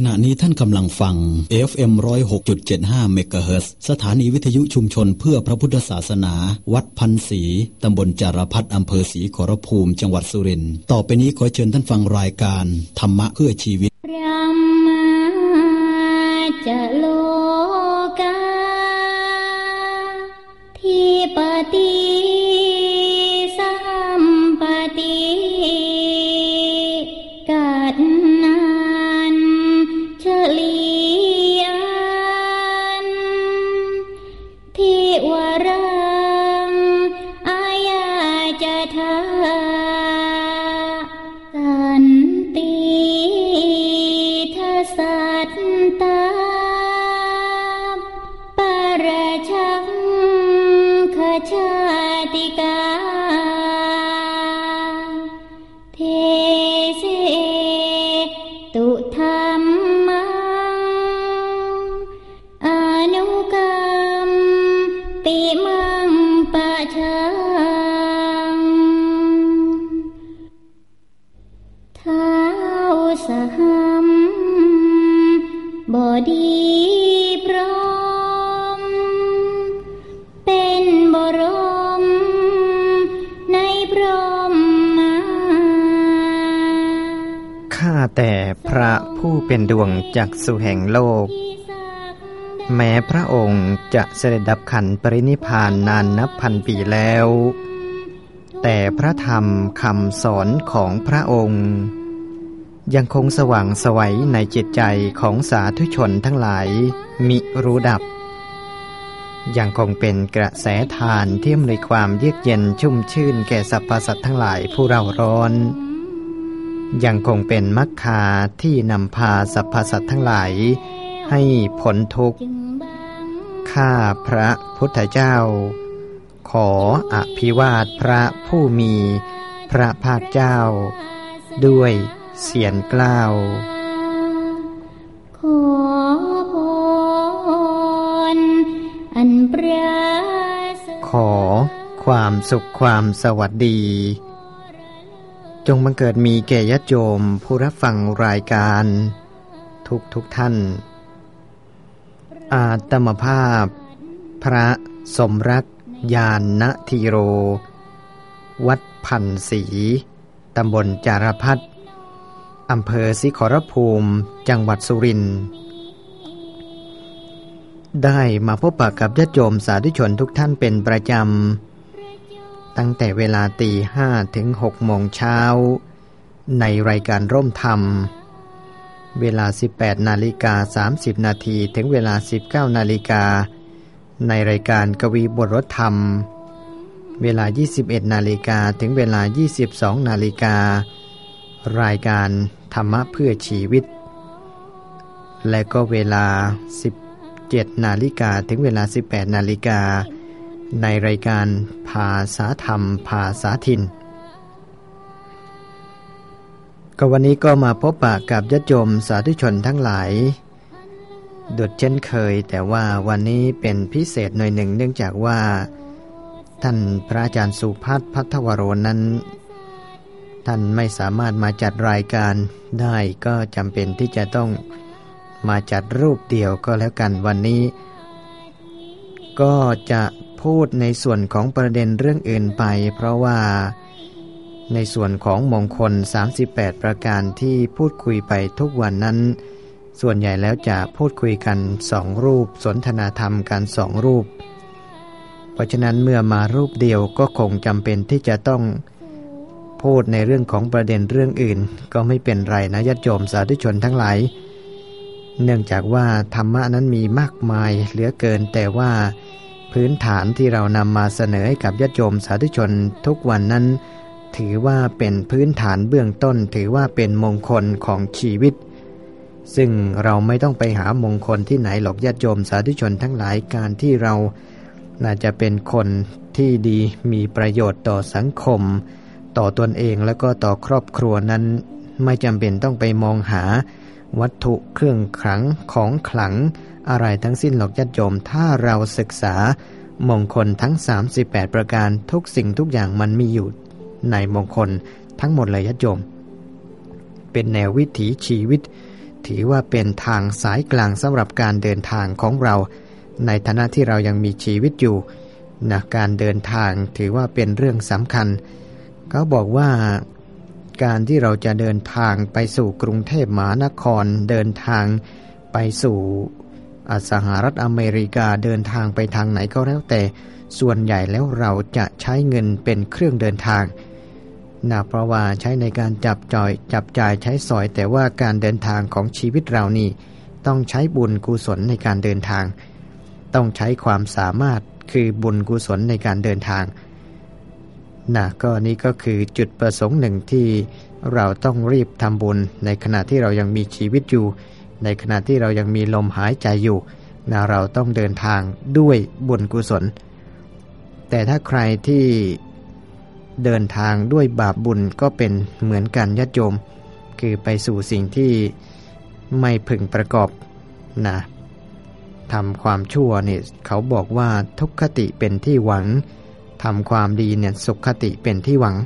ขณะนี้ท่านกำลังฟัง FM 106.75เมกะเฮิรตสถานีวิทยุชุมชนเพื่อพระพุทธศาสนา วัดพันศรีตำบลจารพัฒอำเภอศรีขอรภูมิ จังหวัดสุรินทร์ต่อไปนี้ขอเชิญท่านฟังรายการ ธรรมะเพื่อชีวิต เป็นดวงจักสุแห่งโลก แม้พระองค์จะเสด็จดับขันปรินิพานนานนับพันปีแล้ว แต่พระธรรมคำสอนของพระองค์ ยังคงสว่างสวัยในจิตใจของสาธุชนทั้งหลายมิรู้ดับ ยังคงเป็นกระแสทานเที่ยมในความเยือกเย็นชุ่มชื่นแก่สรรพสัตว์ทั้งหลายผู้เราร้อน ยังคงเป็นมรรคาที่นำพาสรรพสัตว์ทั้งหลายให้ผลทุกข์ข้าพระพุทธเจ้า ขออภิวาทพระผู้มีพระภาคเจ้า ด้วยเสียงกล้าวขอพรอันปราขอความสุขความสวัสดี จงบังเกิดมีแก่ญาติโยมผู้รับฟังรายการ ทุกทุกท่าน อาตมภาพ พระสมรักยานณทีโร วัดพันศีตำบลจารพัฒอำเภอสิขรภูมิจังหวัดสุรินทร์ได้มาพบปะกับญาติโยมสาธุชนทุกท่านเป็นประจำ ตั้งแต่เวลาตีห้าถึงหกโมงเช้า ในรายการร่มธรรม เวลา 18นาฬิกา30 นาทีถึงเวลา 19นาฬิกา ในรายการกวีบทรธรรม เวลา 21นาฬิกาถึงเวลา 22นาฬิกา รายการธรรมะเพื่อชีวิต และก็เวลา 17นาฬิกาถึงเวลา 18นาฬิกา ในรายการภาษาธรรมภาษาถิ่น ก็วันนี้ก็มาพบปะกับญาติโยมสาธุชนทั้งหลายดุดเช่นเคย แต่ว่าวันนี้เป็นพิเศษหน่อยหนึ่ง เนื่องจากว่า ท่านพระอาจารย์สุพัฒพัทวโรนั้น ท่านไม่สามารถมาจัดรายการได้ก็จำเป็นที่จะต้องมาจัดรูปเดียวก็แล้วกันวันนี้ ก็จะ พูดในส่วนของประเด็นเรื่องอื่นไป เพราะว่าในส่วนของมงคล 38 ประการที่พูดคุยไปทุกวันนั้น ส่วนใหญ่แล้วจะพูดคุยกันสองรูป สนทนาธรรมกันสองรูป เพราะฉะนั้นเมื่อมารูปเดียวก็คงจำเป็นที่จะต้องพูดในเรื่องของประเด็นเรื่องอื่น ก็ไม่เป็นไรนะญาติโยมสาธุชนทั้งหลาย เนื่องจากว่าธรรมะนั้นมีมากมายเหลือเกินแต่ว่า พื้นฐานที่เรานำมาเสนอให้กับญาติโยมสาธุชนทุกวันนั้น ถือว่าเป็นพื้นฐานเบื้องต้นถือว่าเป็นมงคลของชีวิต ซึ่งเราไม่ต้องไปหามงคลที่ไหนหรอกญาติโยมสาธุชนทั้งหลายการที่เราน่าจะเป็นคนที่ดีมีประโยชน์ต่อสังคม ต่อตนเองแล้วก็ต่อครอบครัวนั้น ไม่จำเป็นต้องไปมองหา วัตถุเครื่องขลังของขลัง อะไรทั้งสิ้นหรอกญาติโยมถ้าเราศึกษามงคลทั้ง 38 ประการทุกสิ่งทุกอย่างมันมีอยู่ในมงคลทั้งหมดเลยญาติโยม เป็นแนววิถีชีวิต ถือว่าเป็นทางสายกลางสำหรับการเดินทางของเรา ในฐานะที่เรายังมีชีวิตอยู่นะการเดินทางถือว่าเป็นเรื่องสำคัญ เขาบอกว่า การที่เราจะเดินทางไปสู่กรุงเทพมหานคร เดินทางไปสู่สหรัฐอเมริกาเดินทางไปทางไหนก็แล้วแต่ ส่วนใหญ่แล้วเราจะใช้เงินเป็นเครื่องเดินทางนะเพราะว่าใช้ในการจับจอยจับจ่ายใช้สอย แต่ว่าการเดินทางของชีวิตเรานี่ ต้องใช้บุญกุศลในการเดินทาง ต้องใช้ความสามารถคือบุญกุศลในการเดินทาง นะก็นี่ก็คือจุดประสงค์หนึ่งที่เราต้องรีบทำบุญ ในขณะที่เรายังมีชีวิตอยู่ ในขณะที่เรายังมีลมหายใจอยู่นะเราต้องเดินทางด้วยบุญกุศล แต่ถ้าใครที่เดินทางด้วยบาปบุญก็เป็นเหมือนกันยัดโยม คือไปสู่สิ่งที่ไม่พึงประกอบนะทำความชั่วเนี่ยเขาบอกว่าทุกขติเป็นที่หวัง ทำความดีเนี่ยสุขคติเป็นที่หวัง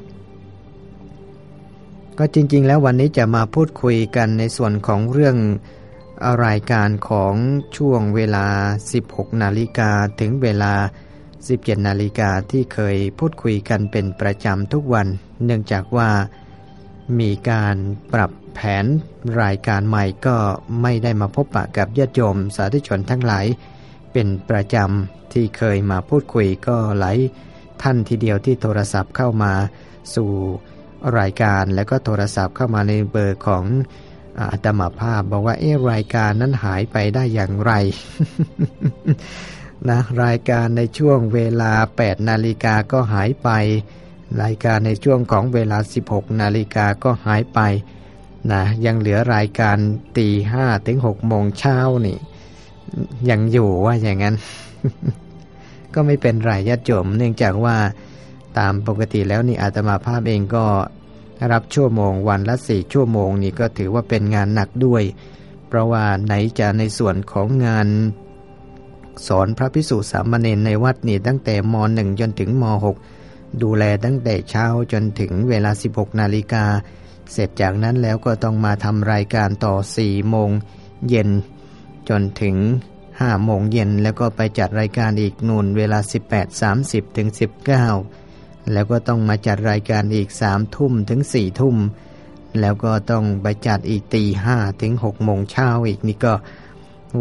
ก็จริง ๆ แล้ววันนี้จะมาพูดคุยกันในส่วนของเรื่องรายการของช่วงเวลา 16 นาฬิกาถึงเวลา 17 นาฬิกาที่เคยพูดคุยกันเป็นประจำทุกวัน เนื่องจากว่ามีการปรับแผนรายการใหม่ก็ไม่ได้มาพบปะกับญาติโยมสาธุชนทั้งหลาย เป็นประจำที่เคยมาพูดคุยก็หลาย ท่านทีเดียวที่โทรศัพท์เข้ามาสู่รายการแล้วก็โทรศัพท์เข้ามาในเบอร์ของอาตมาภาพ บอกว่าเออรายการนั้นหายไปได้อย่างไรนะรายการในช่วงเวลา 8 นาฬิกาก็หายไป รายการในช่วงของเวลา 16 นาฬิกาก็หายไปนะยังเหลือรายการตีห้าถึงหกโมงเช้านี่ ยังอยู่ว่าอย่างนั้น ก็ไม่เป็นไรญาติโยมเนื่องจากว่าตามปกติแล้วนี่อาตมาภาพเองก็รับชั่วโมงวันละสี่ชั่วโมงนี่ก็ถือว่าเป็นงานหนักด้วย เพราะว่าไหนจะในส่วนของงาน สอนพระพิสุสามเณรในวัดนี่ตั้งแต่ม .1 จนถึงม .6 ดูแลตั้งแต่เช้าจนถึงเวลา 16 นาฬิกา เสร็จจากนั้นแล้วก็ต้องมาทำรายการต่อ4โมงเย็นจนถึง 5โมงเย็นแล้วก็ไปจัดรายการอีกนูนเวลา 18.30ถึง19 แล้วก็ต้องมาจัดรายการอีก3ทุ่มถึง4ทุ่ม แล้วก็ต้องไปจัดอีกตีห้าถึง6โมงเช้าอีกนี่ก็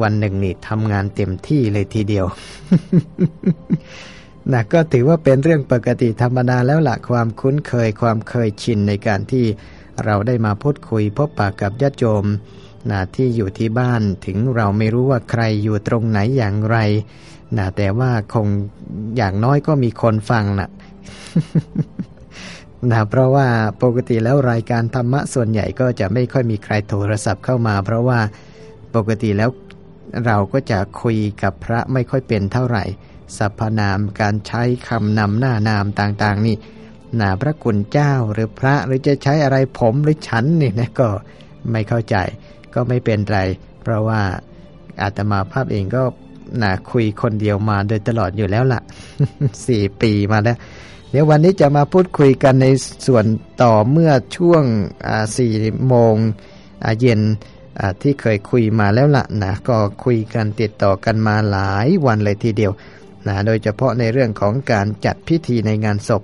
วันหนึ่งนี่ทำงานเต็มที่เลยทีเดียวนะก็ถือว่าเป็นเรื่องปกติธรรมดาแล้วละความคุ้นเคยความเคยชินในการที่เราได้มาพูดคุยพบปากกับญาติโยม นะที่อยู่ที่บ้านถึงเราไม่รู้ว่าใครอยู่ตรงไหนอย่างไรนะแต่ว่าคงอย่างน้อยก็มีคนฟังนะนะเพราะว่าปกติแล้วรายการธรรมะส่วนใหญ่ก็จะไม่ค่อยมีใครโทรศัพท์เข้ามา เพราะว่าปกติแล้วเราก็จะคุยกับพระไม่ค่อยเป็นเท่าไหร่สรรพนามการใช้คำนำหน้านามต่างๆ นี่นาพระคุณเจ้าหรือพระหรือจะใช้อะไรผมหรือฉันนี่นะก็ไม่เข้าใจ ก็ไม่เป็นไร เพราะว่าอาตมาภาพเองก็นาคุยคนเดียวมาโดยตลอดอยู่แล้วละ่ะสี่ปีมาแล้ว เดี๋ยววันนี้จะมาพูดคุยกันในส่วนต่อเมื่อช่วงสี่โมงเย็นที่เคยคุยมาแล้วล่ะนะก็คุยกันติดต่อกันมาหลายวันเลยทีเดียวนะโดยเฉพาะในเรื่องของการจัดพิธีในงานศพ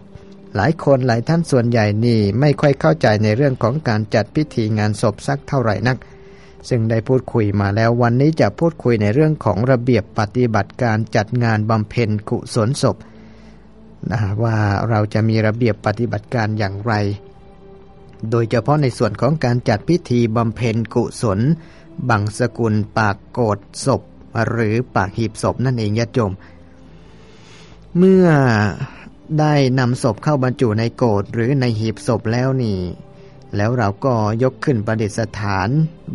หลายคนหลายท่านส่วนใหญ่นี่ไม่ค่อยเข้าใจในเรื่องของการจัดพิธีงานศพสักเท่าไหร่นัก ซึ่งได้พูดคุยมาแล้ววันนี้จะพูดคุยในเรื่องของระเบียบปฏิบัติการจัดงานบำเพ็ญกุศลศพนะว่าเราจะมีระเบียบปฏิบัติการอย่างไร โดยเฉพาะในส่วนของการจัดพิธีบำเพ็ญกุศล บังสกุลปากโกดศพ หรือปากหีบศพนั่นเองญาติโยม เมื่อได้นำศพเข้าบรรจุในโกดหรือในหีบศพแล้วนี่ แล้วเราก็ยกขึ้นประดิษฐาน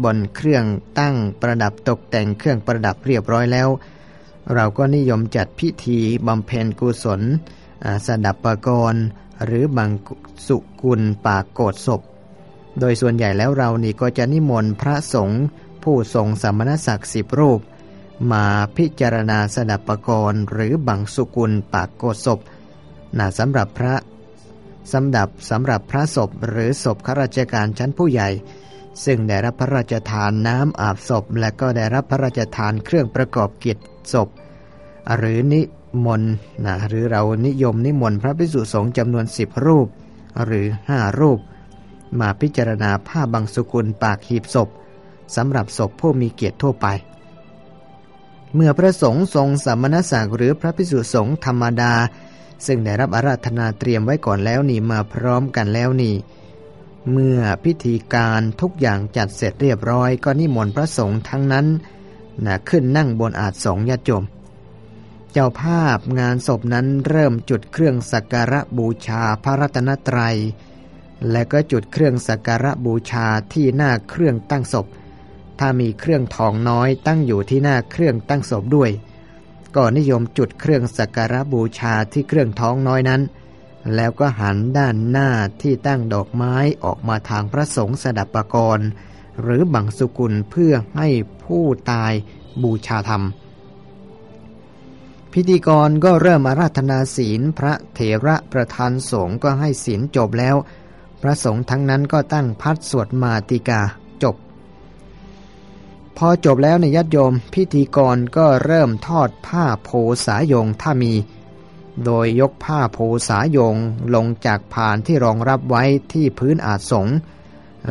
บนเครื่องตั้งประดับตกแต่งเครื่องประดับเรียบร้อยแล้ว เราก็นิยมจัดพิธีบำเพ็ญกุศลสดับปกรณ์หรือบางสุกุลปากโกดศพ โดยส่วนใหญ่แล้วเรานี่ก็จะนิมนต์พระสงฆ์ผู้ทรงสมณศักดิ์สิบรูป มาพิจารณาสดับปกรณ์หรือบังสุกุลปากโกดศพน่าสำหรับพระ สำหรับสำหรับพระศพหรือศพข้าราชการชั้นผู้ใหญ่ ซึ่งได้รับพระราชทานน้ำอาบศพ และก็ได้รับพระราชทานเครื่องประกอบกิจศพ หรือนิมนต์นะหรือเรานิยมนิมนต์พระภิกษุสงฆ์จำนวนสิบรูป หรือห้ารูป มาพิจารณาผ้าบางสุกุลปากหีบศพสำหรับศพผู้มีเกียรติทั่วไป เมื่อพระสงฆ์ทรงสมณศักดิ์หรือพระภิกษุสงฆ์ธรรมดา ซึ่งได้รับอาราธนาเตรียมไว้ก่อนแล้วนี่มาพร้อมกันแล้วนี่ เมื่อพิธีการทุกอย่างจัดเสร็จเรียบร้อย ก็นิมนต์พระสงฆ์ทั้งนั้นนะขึ้นนั่งบนอาจสงญาติโยมเจ้าภาพงานศพนั้นเริ่มจุดเครื่องสักการะบูชาพระรัตนตรัย และก็จุดเครื่องสักการะบูชาที่หน้าเครื่องตั้งศพ ถ้ามีเครื่องทองน้อยตั้งอยู่ที่หน้าเครื่องตั้งศพด้วย ก็นิยมจุดเครื่องสักการะบูชาที่เครื่องท้องน้อยนั้น แล้วก็หันด้านหน้าที่ตั้งดอกไม้ออกมาทางพระสงฆ์สดับปกรณ์หรือบังสุกุลเพื่อให้ผู้ตายบูชาธรรม พิธีกรก็เริ่มอาราธนาศีลพระเถระประธานสงฆ์ก็ให้ศีลจบแล้ว พระสงฆ์ทั้งนั้นก็ตั้งพัดสวดมาติกา พอจบแล้วในยัดโยมพิธีกรก็เริ่มทอดผ้าโพสายงถ้ามี โดยยกผ้าโพสายงลงจากผานที่รองรับไว้ที่พื้นอาจสง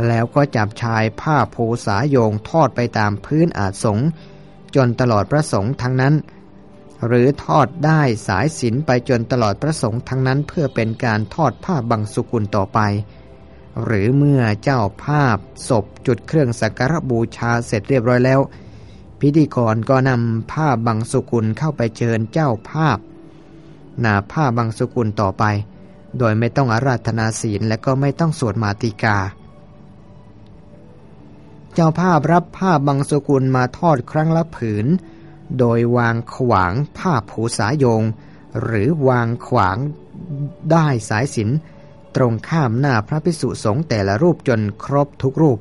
แล้วก็จับชายผ้าโพสายงทอดไปตามพื้นอาจสงจนตลอดพระสงฆ์ทั้งนั้น หรือทอดได้สายศิลไปจนตลอดพระสงฆ์ทั้งนั้นเพื่อเป็นการทอดผ้าบังสุกุลต่อไป หรือเมื่อเจ้าภาพศพจุดเครื่องสักการบูชาเสร็จเรียบร้อยแล้ว พิธีกรก็นำผ้าบังสุกุลเข้าไปเชิญเจ้าภาพนาผ้าบังสุกุลต่อไป โดยไม่ต้องอาราธนาศีลและก็ไม่ต้องสวดมาติกา เจ้าภาพรับผ้าบังสุกุลมาทอดครั้งละผืน โดยวางขวางผ้าผูสายง หรือวางขวางได้สายสิน ตรงข้ามหน้าพระพิสุสงฆ์แต่ละรูปจนครบทุกรูป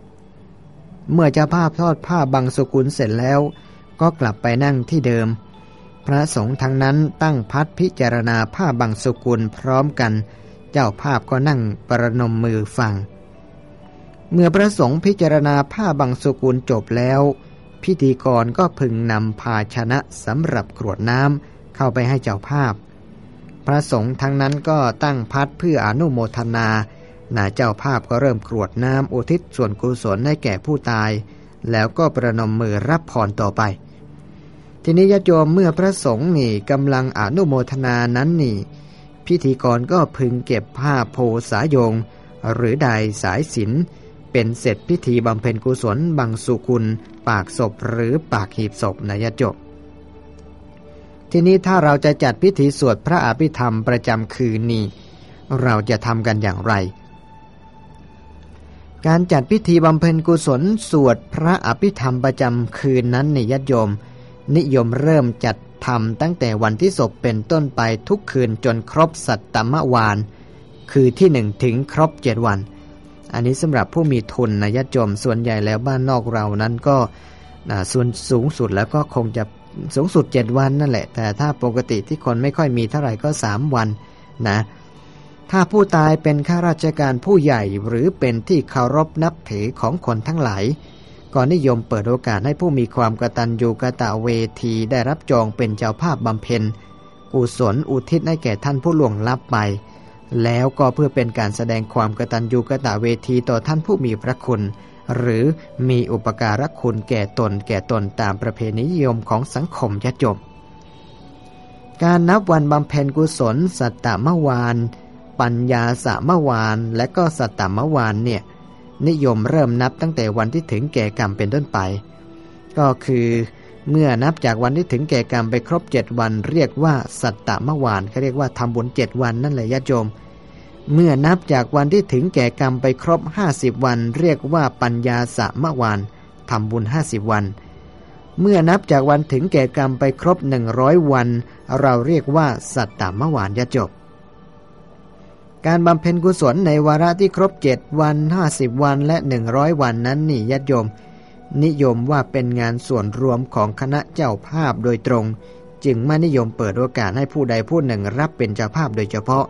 เมื่อเจ้าภาพทอดผ้าบังสกุลเสร็จแล้ว ก็กลับไปนั่งที่เดิม พระสงฆ์ทั้งนั้นตั้งพัดพิจารณาผ้าบังสกุลพร้อมกัน เจ้าภาพก็นั่งประนมมือฟัง เมื่อพระสงฆ์พิจารณาผ้าบังสกุลจบแล้ว พิธีกรก็พึงนำภาชนะสำหรับกรวดน้ำเข้าไปให้เจ้าภาพ พระสงฆ์ทั้งนั้นก็ตั้งพัดเพื่ออนุโมทนา นาเจ้าภาพก็เริ่มกรวดน้ำอุทิศส่วนกุศลให้แก่ผู้ตาย แล้วก็ประนมมือรับพรต่อไป ทีนี้ญาติโยมเมื่อพระสงฆ์นี่กำลังอนุโมทนานั้นนี่ พิธีกรก็พึงเก็บผ้าโพสายง หรือใดสายศิลเป็นเสร็จพิธีบำเพ็ญกุศลบังสุกุล ปากศพหรือปากหีบศพนะยจบ ทีนี้ถ้าเราจะจัดพิธีสวดพระอภิธรรมประจำคืนนี้ เราจะทำกันอย่างไร การจัดพิธีบำเพ็ญกุศลสวดพระอภิธรรมประจำคืนนั้นในยโยม นิยมเริ่มจัดทำตั้งแต่วันที่ศพเป็นต้นไปทุกคืนจนครบสัตตมวาน คือที่หนึ่งถึงครบเจ็ดวัน อันนี้สำหรับผู้มีทุนนะญาติโยมส่วนใหญ่แล้วบ้านนอกเรานั้นก็ส่วนสูงสุดแล้วก็คงจะ สูงสุด7วันนั่นแหละ แต่ถ้าปกติที่คนไม่ค่อยมีเท่าไหร่ก็3วันนะ ถ้าผู้ตายเป็นข้าราชการผู้ใหญ่หรือเป็นที่เคารพนับถือของคนทั้งหลายก็นิยมเปิดโอกาสให้ผู้มีความกตัญญูกะตะเวทีได้รับจองเป็นเจ้าภาพบำเพ็ญกุศลอุทิศให้แก่ท่านผู้ล่วงลับไป แล้วก็เพื่อเป็นการแสดงความกตัญญูกตะเวทีต่อท่านผู้มีพระคุณ หรือมีอุปการะคุณแก่ตนแก่ตนตามประเพณีนิยมของสังคมยะจบการนับวันบำเพ็ญกุศล สัตตมวาน ปัญญาสามวาน และก็สัตตมวานเนี่ยนิยมเริ่มนับตั้งแต่วันที่ถึงแก่กรรมเป็นต้นไป ก็คือเมื่อนับจากวันที่ถึงแก่กรรมไปครบเจ็ดวัน เรียกว่าสัตตมวานเขาเรียกว่าทำบุญเจ็ดวันนั่นแหละญาติโยม เมื่อนับจากวันที่ถึงแก่กรรมไปครบห้าสิบวัน เรียกว่าปัญญาสมวานทำบุญห้าสิบวัน เมื่อนับจากวันถึงแก่กรรมไปครบหนึ่งร้อยวัน เราเรียกว่า สัตตมวานญาจบ การบำเพ็ญกุศลในวาระที่ครบเจ็ดวันห้าสิบวันและหนึ่งร้อยวันนั้นนี่ญาติโยม นิยมว่าเป็นงานส่วนรวมของคณะเจ้าภาพโดยตรง จึงไม่นิยมเปิดโอกาสให้ผู้ใดผู้หนึ่งรับเป็นเจ้าภาพโดยเฉพาะ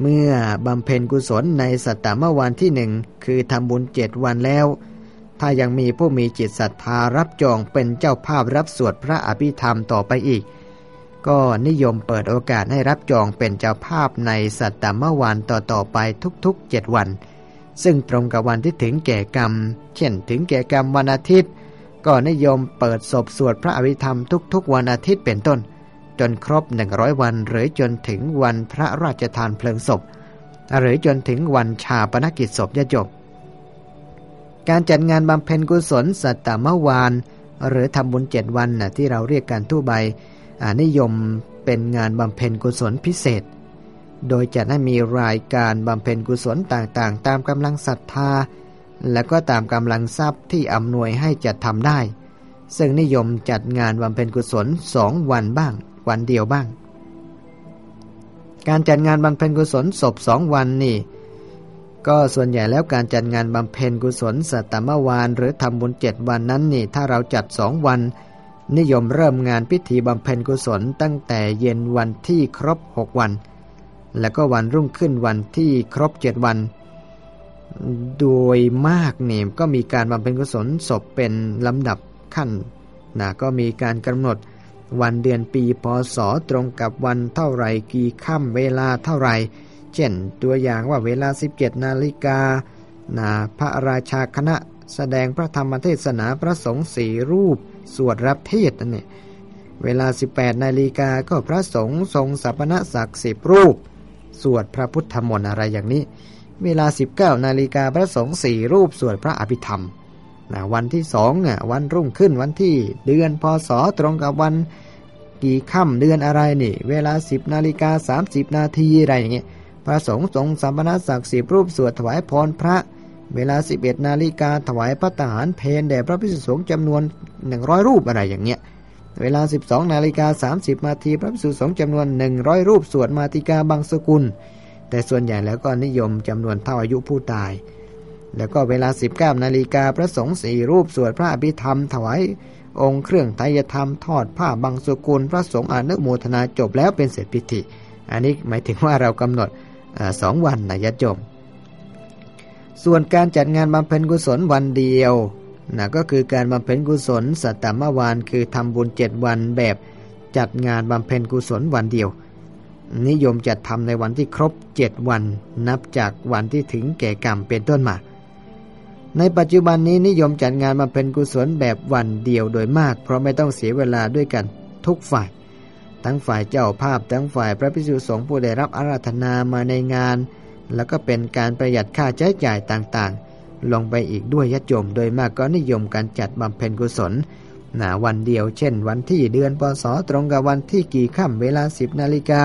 เมื่อบำเพ็ญกุศลในสัตตมวันที่หนึ่งคือทำบุญเจ็ดวันแล้ว ถ้ายังมีผู้มีจิตศรัทธารับจองเป็นเจ้าภาพรับสวดพระอภิธรรมต่อไปอีก ก็นิยมเปิดโอกาสให้รับจองเป็นเจ้าภาพในสัตตมวันต่อๆไปทุกๆเจ็ดวัน ซึ่งตรงกับวันที่ถึงแก่กรรม เช่นถึงแก่กรรมวันอาทิตย์ ก็นิยมเปิดศพสวดพระอภิธรรมทุกๆวันอาทิตย์เป็นต้น จนครบหนึ่งร้อยวัน หรือจนถึงวันพระราชทานเพลิงศพ หรือจนถึงวันชาปนกิจศพยจบ การจัดงานบำเพ็ญกุศลสัตตมวาน หรือทำบุญเจ็ดวันนะที่เราเรียกกันทั่วไปนิยมเป็นงานบำเพ็ญกุศลพิเศษ โดยจะให้มีรายการบำเพ็ญกุศลต่างๆ ตามกำลังศรัทธา และก็ตามกำลังทรัพย์ที่อำนวยให้จัดทำได้ ซึ่งนิยมจัดงานบำเพ็ญกุศลสองวันบ้าง วันเดียวบ้าง การจัดงานบำเพ็ญกุศลศพสองวันนี่ ก็ส่วนใหญ่แล้วการจัดงานบำเพ็ญกุศลสัตตมวานหรือทำบุญเจ็ดวันนั้นนี่ ถ้าเราจัดสองวัน นิยมเริ่มงานพิธีบำเพ็ญกุศลตั้งแต่เย็นวันที่ครบหกวัน แล้วก็วันรุ่งขึ้นวันที่ครบเจ็ดวัน โดยมากนี่ก็มีการบำเพ็ญกุศลศพเป็นลำดับขั้นนะก็มีการกำหนด วันเดือนปีพศตรงกับวันเท่าไรกี่ค่ำเวลาเท่าไร เช่นตัวอย่างว่าเวลา 17 นาฬิกานาพระราชาคณะแสดงพระธรรมเทศนาพระสงฆ์สี่รูป สวดรับเทศนั่นเองเวลา 18 นาฬิกาก็พระสงฆ์ทรงสัพนศักดิ์สิบรูป สวดพระพุทธมนต์อะไรอย่างนี้ เวลา 19 นาฬิกาพระสงฆ์สี่รูป สวดพระอภิธรรม นะวันที่สองอะวันรุ่งขึ้นวันที่เดือนพศตรงกับวันกี่ค่ำเดือนอะไรนี่ เวลา10นาฬิกา30นาทีอะไรอย่างเงี้ยพระสงฆ์ทรงสัมปนาศักดิ์สิบรูปสวดถวายพรพระ เวลา11นาฬิกาถวายพระทหารเพนแด่พระพิสุสงฆ์จำนวน100รูปอะไรอย่างเงี้ยเวลา 12นาฬิกา30นาทีพระพิสุสงฆ์จำนวน 100 รูปสวดมาติกาบางสกุล แต่ส่วนใหญ่แล้วก็นิยมจำนวนเท่าอายุผู้ตาย แล้วก็เวลา 19นาฬิกาพระสงฆ์สี่รูปสวดพระอภิธรรมถวายองค์เครื่องไตยธรรมทอดผ้าบางสุกุล พระสงฆ์อนุโมทนาจบแล้วเป็นเสร็จพิธี อันนี้หมายถึงว่าเรากำหนดสองวันนะยะจมส่วนการจัดงานบำเพ็ญกุศลวันเดียวนะก็คือการบำเพ็ญกุศลสัตตมวานคือทำบุญเจ็ดวันแบบจัดงานบำเพ็ญกุศลวันเดียว นิยมจัดทำในวันที่ครบเจ็ดวัน นับจากวันที่ถึงแก่กรรมเป็นต้นมา ในปัจจุบันนี้นิยมจัดงานมาเป็นกุศลแบบวันเดียวโดยมาก เพราะไม่ต้องเสียเวลาด้วยกันทุกฝ่าย ทั้งฝ่ายเจ้าภาพทั้งฝ่ายพระภิกษุสงฆ์ผู้ได้รับอาราธนามาในงาน แล้วก็เป็นการประหยัดค่าใช้จ่ายต่างๆ ลงไปอีกด้วยยัดยมโดยมากก็นิยมการจัดบำเพ็ญกุศลหนาวันเดียวเช่น วันที่เดือนปศตรงกับวันที่กี่ค่ำเวลา 10นาฬิกา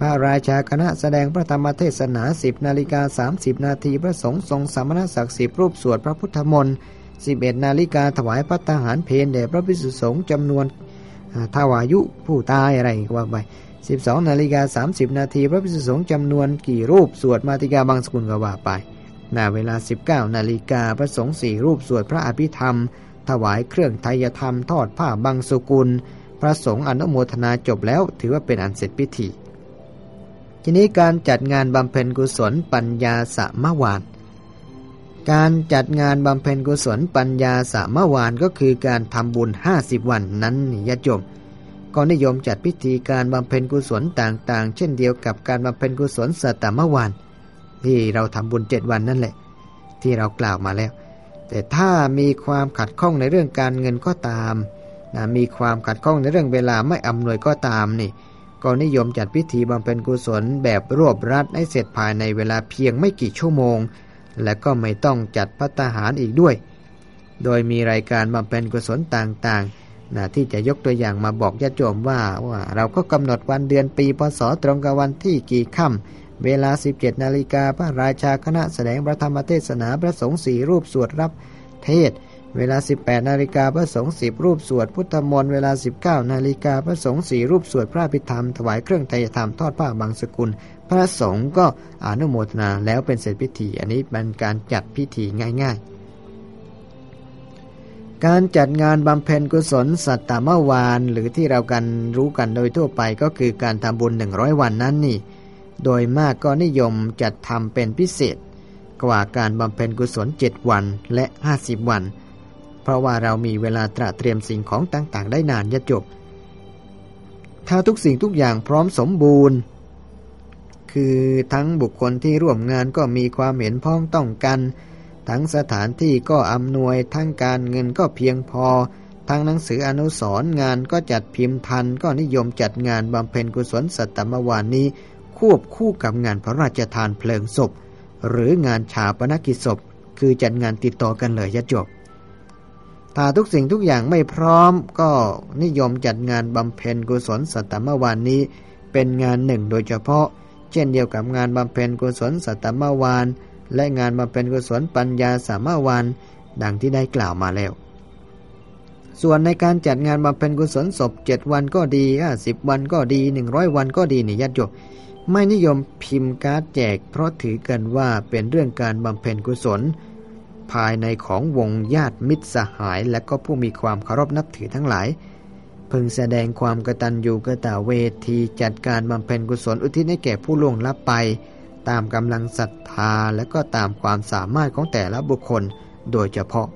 พระราชาคณะแสดงพระธรรมเทศนาสิบนาฬิกา30นาทีพระสงฆ์ทรงสมณศักดิ์สิบรูปสวดพระพุทธมนต์11นาฬิกาถวายพระทหารเพนแด่พระภิกษุสงฆ์จำนวนทวายุผู้ตายอะไรว่าไป12นาฬิกา30นาทีพระภิกษุสงฆ์จำนวนกี่รูปสวดมาติกาบางสกุลก็ว่าไปนเวลา 19นาฬิกาพระสงฆ์สี่รูปสวดพระอภิธรรม ถวายเครื่องไทยธรรม ทอดผ้าบางสกุล พระสงฆ์อนุโมทนาจบแล้วถือว่าเป็นอันเสร็จพิธี ทีนี้การจัดงานบำเพ็ญกุศลปัญญาสามวานการจัดงานบำเพ็ญกุศลปัญญาสามวานก็คือการทำบุญ50วันนั้นญาติโยมก็นิยมจัดพิธีการบำเพ็ญกุศลต่างๆ เช่นเดียวกับการบำเพ็ญกุศลสัตมวานที่เราทำบุญเจ็ดวันนั่นแหละ ที่เรากล่าวมาแล้ว แต่ถ้ามีความขัดข้องในเรื่องการเงินก็ตามนะมีความขัดข้องในเรื่องเวลาไม่อำนวยก็ตามนี่ ก็นิยมจัดพิธีบำเพ็ญกุศลแบบรวบรัดให้เสร็จภายในเวลาเพียงไม่กี่ชั่วโมง และก็ไม่ต้องจัดพัฒหารอีกด้วย โดยมีรายการบำเพ็ญกุศลต่างๆนะที่จะยกตัวอย่างมาบอกญาติโยมว่าว่าเราก็กำหนดวันเดือนปีพศตรงกับวันที่กี่ค่ำเวลา 17นาฬิกาพระราชาคณะแสดงพระธรรมเทศนาพระสงฆ์สี่รูปสวดรับเทศ เวลา 18นาฬิกาพระสงฆ์สิบรูปสวดพุทธมนต์เวลา 19นาฬิกาพระสงฆ์สี่รูปสวดพระพิธรรม ถวายเครื่องไตรธรรมทอดผ้าบางสกุล พระสงฆ์ก็อนุโมทนาแล้วเป็นเสร็จพิธี อันนี้เป็นการจัดพิธีง่าย ๆการจัดงานบำเพ็ญกุศลสัตตมวานหรือที่เรากันรู้กันโดยทั่วไปก็คือการทำบุญ 100 วันนั้นนี่ โดยมากก็นิยมจัดทำเป็นพิเศษ กว่าการบำเพ็ญกุศลเจ็ดวันและ 50 วัน เพราะว่าเรามีเวลาตระเตรียมสิ่งของต่าง ๆ ได้นานยะจบ ถ้าทุกสิ่งทุกอย่างพร้อมสมบูรณ์ คือทั้งบุคคลที่ร่วมงานก็มีความเห็นพ้องต้องกัน ทั้งสถานที่ก็อำนวย ทั้งการเงินก็เพียงพอ ทั้งหนังสืออนุสรงานก็จัดพิมพ์ทัน ก็นิยมจัดงานบำเพ็ญกุศลสัตตมวานนี้ ควบคู่กับงานพระราชทานเพลิงศพ หรืองานชาปนกิจศพ คือจัดงานติดต่อกันเลยยะจบ ถ้าทุกสิ่งทุกอย่างไม่พร้อม ก็นิยมจัดงานบำเพ็ญกุศลสัตตมวานนี้ เป็นงานหนึ่งโดยเฉพาะ เช่นเดียวกับงานบำเพ็ญกุศลสัตตมวานและงานบำเพ็ญกุศลปัญญาสามวานดังที่ได้กล่าวมาแล้ว ส่วนในการจัดงานบำเพ็ญกุศลศพเจ็ดวันก็ดีห้าสิบวันก็ดีหนึ่งร้อยวันก็ดีนี่ญาติโยมไม่นิยมพิมพ์การ์ดแจก เพราะถือกันว่าเป็นเรื่องการบำเพ็ญกุศล ภายในของวงญาติมิตรสหาย และก็ผู้มีความเคารพนับถือทั้งหลาย พึงแสดงความกตัญญูกตเวทีจัดการบำเพ็ญกุศลอุทิศให้แก่ผู้ล่วงลับไป ตามกำลังศรัทธาและก็ตามความสามารถของแต่ละบุคคลโดยเฉพาะ